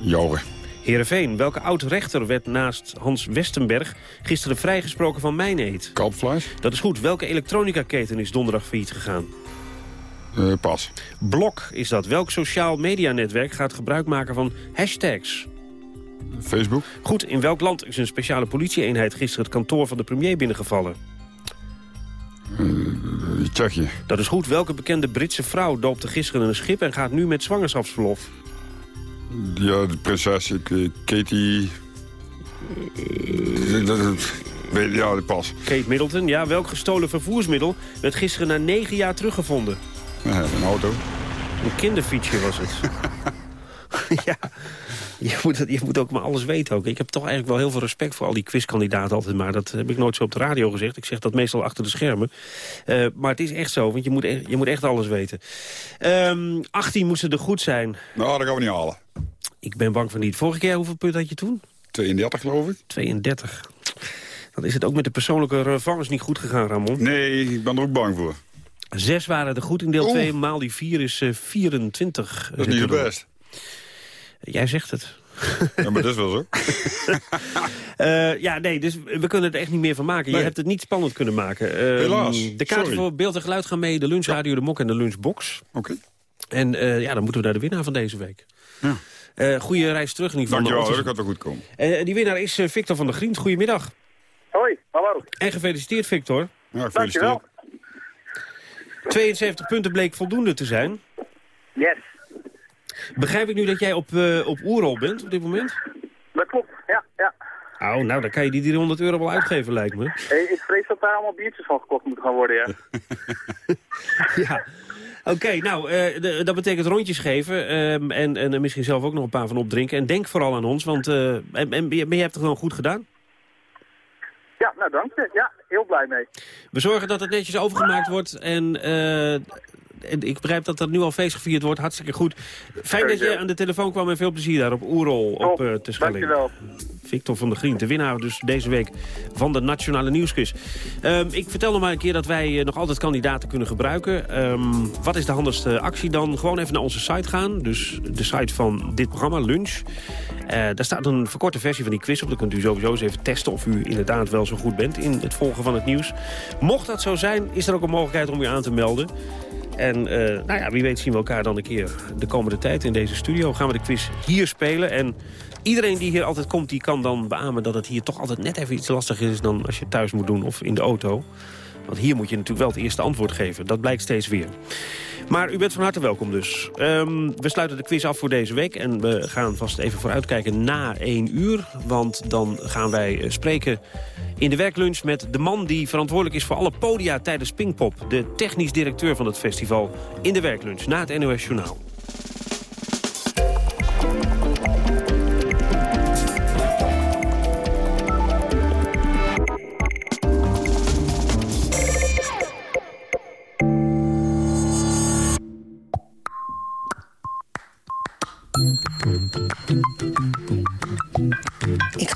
Joren. Heerenveen. Welke oud-rechter werd naast Hans Westenberg gisteren vrijgesproken van mijneet? Kalpvlees. Dat is goed. Welke elektronica-keten is donderdag failliet gegaan? Eh, pas. Blok is dat. Welk sociaal medianetwerk gaat gebruik maken van hashtags? Facebook. Goed, in welk land is een speciale politieeenheid gisteren het kantoor van de premier binnengevallen? Eh, Tsjechië. Dat is goed. Welke bekende Britse vrouw doopte gisteren een schip en gaat nu met zwangerschapsverlof? Ja, de prinses, ik, eh, Katie... Ja, pas. Kate Middleton, ja. Welk gestolen vervoersmiddel werd gisteren na negen jaar teruggevonden? Eh, een auto. Een kinderfietsje was het. ja, je moet, je moet ook maar alles weten ook. Ik heb toch eigenlijk wel heel veel respect voor al die quizkandidaten altijd. Maar dat heb ik nooit zo op de radio gezegd. Ik zeg dat meestal achter de schermen. Eh, maar het is echt zo, want je moet echt, je moet echt alles weten. Ehm 18 moesten er goed zijn. Nou, dat gaan we niet halen. Ik ben bang van niet. Vorige keer, hoeveel punten had je toen? 32 geloof ik. 32. Dan is het ook met de persoonlijke revanche niet goed gegaan, Ramon. Nee, ik ben er ook bang voor. Zes waren er goed in deel 2, maal die 4 is uh, 24. Dat is niet het best. Jij zegt het. Ja, maar dat is wel zo. uh, ja, nee, dus we kunnen er echt niet meer van maken. Nee. Je hebt het niet spannend kunnen maken. Uh, Helaas, De kaarten voor beeld en geluid gaan mee. De lunchradio, ja. de mok en de lunchbox. Oké. Okay. En uh, ja, dan moeten we naar de winnaar van deze week. Ja. Uh, goede reis terug in ieder geval. Dankjewel, dat gaat er goed komen. Uh, die winnaar is uh, Victor van der Griend. Goedemiddag. Hoi, hallo. En gefeliciteerd, Victor. Ja, gefeliciteerd. 72 punten bleek voldoende te zijn. Yes. Begrijp ik nu dat jij op, uh, op oerrol bent op dit moment? Dat klopt, ja. ja. Oh, nou, dan kan je die 300 euro wel uitgeven, lijkt me. Hey, ik vrees dat daar allemaal biertjes van gekocht moeten gaan worden, ja. ja. Oké, okay, nou, uh, de, dat betekent rondjes geven um, en, en misschien zelf ook nog een paar van opdrinken. En denk vooral aan ons, want uh, en, en, je hebt het gewoon goed gedaan. Ja, nou dank je. Ja, heel blij mee. We zorgen dat het netjes overgemaakt wordt en... En ik begrijp dat er nu al feest gevierd wordt. Hartstikke goed. Fijn dat je aan de telefoon kwam en veel plezier daar op Oerol op uh, te Dankjewel. Victor van der Grien, de winnaar dus deze week van de Nationale Nieuwsquiz. Um, ik vertel nog maar een keer dat wij uh, nog altijd kandidaten kunnen gebruiken. Um, wat is de handigste actie dan? Gewoon even naar onze site gaan. Dus de site van dit programma, Lunch. Uh, daar staat een verkorte versie van die quiz op. Dan kunt u sowieso eens even testen of u inderdaad wel zo goed bent in het volgen van het nieuws. Mocht dat zo zijn, is er ook een mogelijkheid om u aan te melden. En uh, nou ja, wie weet zien we elkaar dan een keer de komende tijd in deze studio. Gaan we de quiz hier spelen. En iedereen die hier altijd komt, die kan dan beamen dat het hier toch altijd net even iets lastiger is dan als je thuis moet doen of in de auto. Want hier moet je natuurlijk wel het eerste antwoord geven. Dat blijkt steeds weer. Maar u bent van harte welkom dus. Um, we sluiten de quiz af voor deze week. En we gaan vast even vooruitkijken na één uur. Want dan gaan wij uh, spreken in de werklunch met de man die verantwoordelijk is voor alle podia tijdens Pinkpop. De technisch directeur van het festival in de werklunch na het NOS Journaal.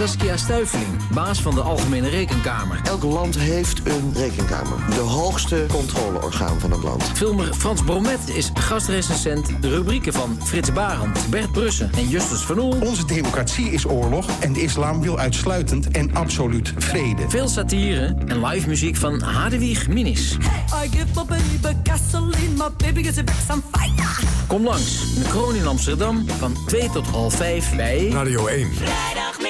Saskia Stuiveling, baas van de Algemene Rekenkamer. Elk land heeft een rekenkamer. De hoogste controleorgaan van het land. Filmer Frans Bromet is gastrecensent. De rubrieken van Frits Barend, Bert Brussen en Justus van Oel. Onze democratie is oorlog en de islam wil uitsluitend en absoluut vrede. Veel satire en live muziek van Hadewig Minis. I give my baby gasoline, my baby gets a on fire. Kom langs, in de kroon in Amsterdam, van 2 tot half 5 bij... Radio 1. Vrijdagmiddag live.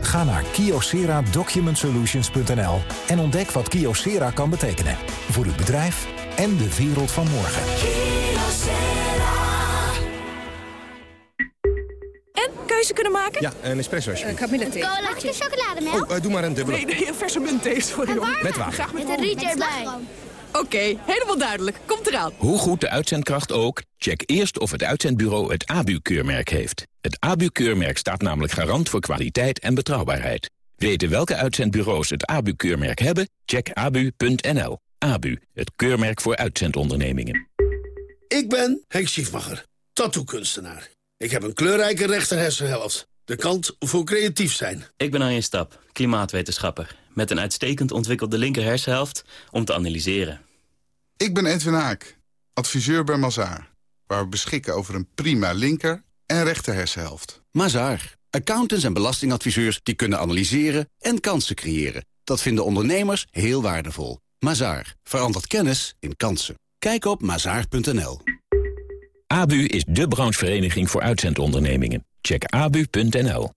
Ga naar kyocera-document-solutions.nl en ontdek wat Kyocera kan betekenen. Voor uw bedrijf en de wereld van morgen. En keuze kunnen maken? Ja, een espresso Uh, alsjeblieft. kamillethee. Mag ik de chocolademelk? Oh, eh, doe maar een dubbele. Nee, nee, een verse muntthee, sorry hoor. Met water. Graag met, Met een rietje erbij. Oké, helemaal duidelijk. Komt eraan. Hoe goed de uitzendkracht ook, check eerst of het uitzendbureau het ABU-keurmerk heeft. Het ABU-keurmerk staat namelijk garant voor kwaliteit en betrouwbaarheid. Weten welke uitzendbureaus het ABU-keurmerk hebben? Check abu.nl. ABU, het keurmerk voor uitzendondernemingen. Ik ben Henk Schiefmacher, tattoo-kunstenaar. Ik heb een kleurrijke rechter hersenhelft. De kant voor creatief zijn. Ik ben Arjen Stap, klimaatwetenschapper. Met een uitstekend ontwikkelde linkerhersenhelft om te analyseren. Ik ben Edwin Haak, adviseur bij Mazaar, waar we beschikken over een prima linker en rechter hersenhelft. Mazaar, accountants en belastingadviseurs die kunnen analyseren en kansen creëren. Dat vinden ondernemers heel waardevol. Mazaar, verandert kennis in kansen. Kijk op mazaar.nl. ABU is de branchevereniging voor uitzendondernemingen. Check abu.nl.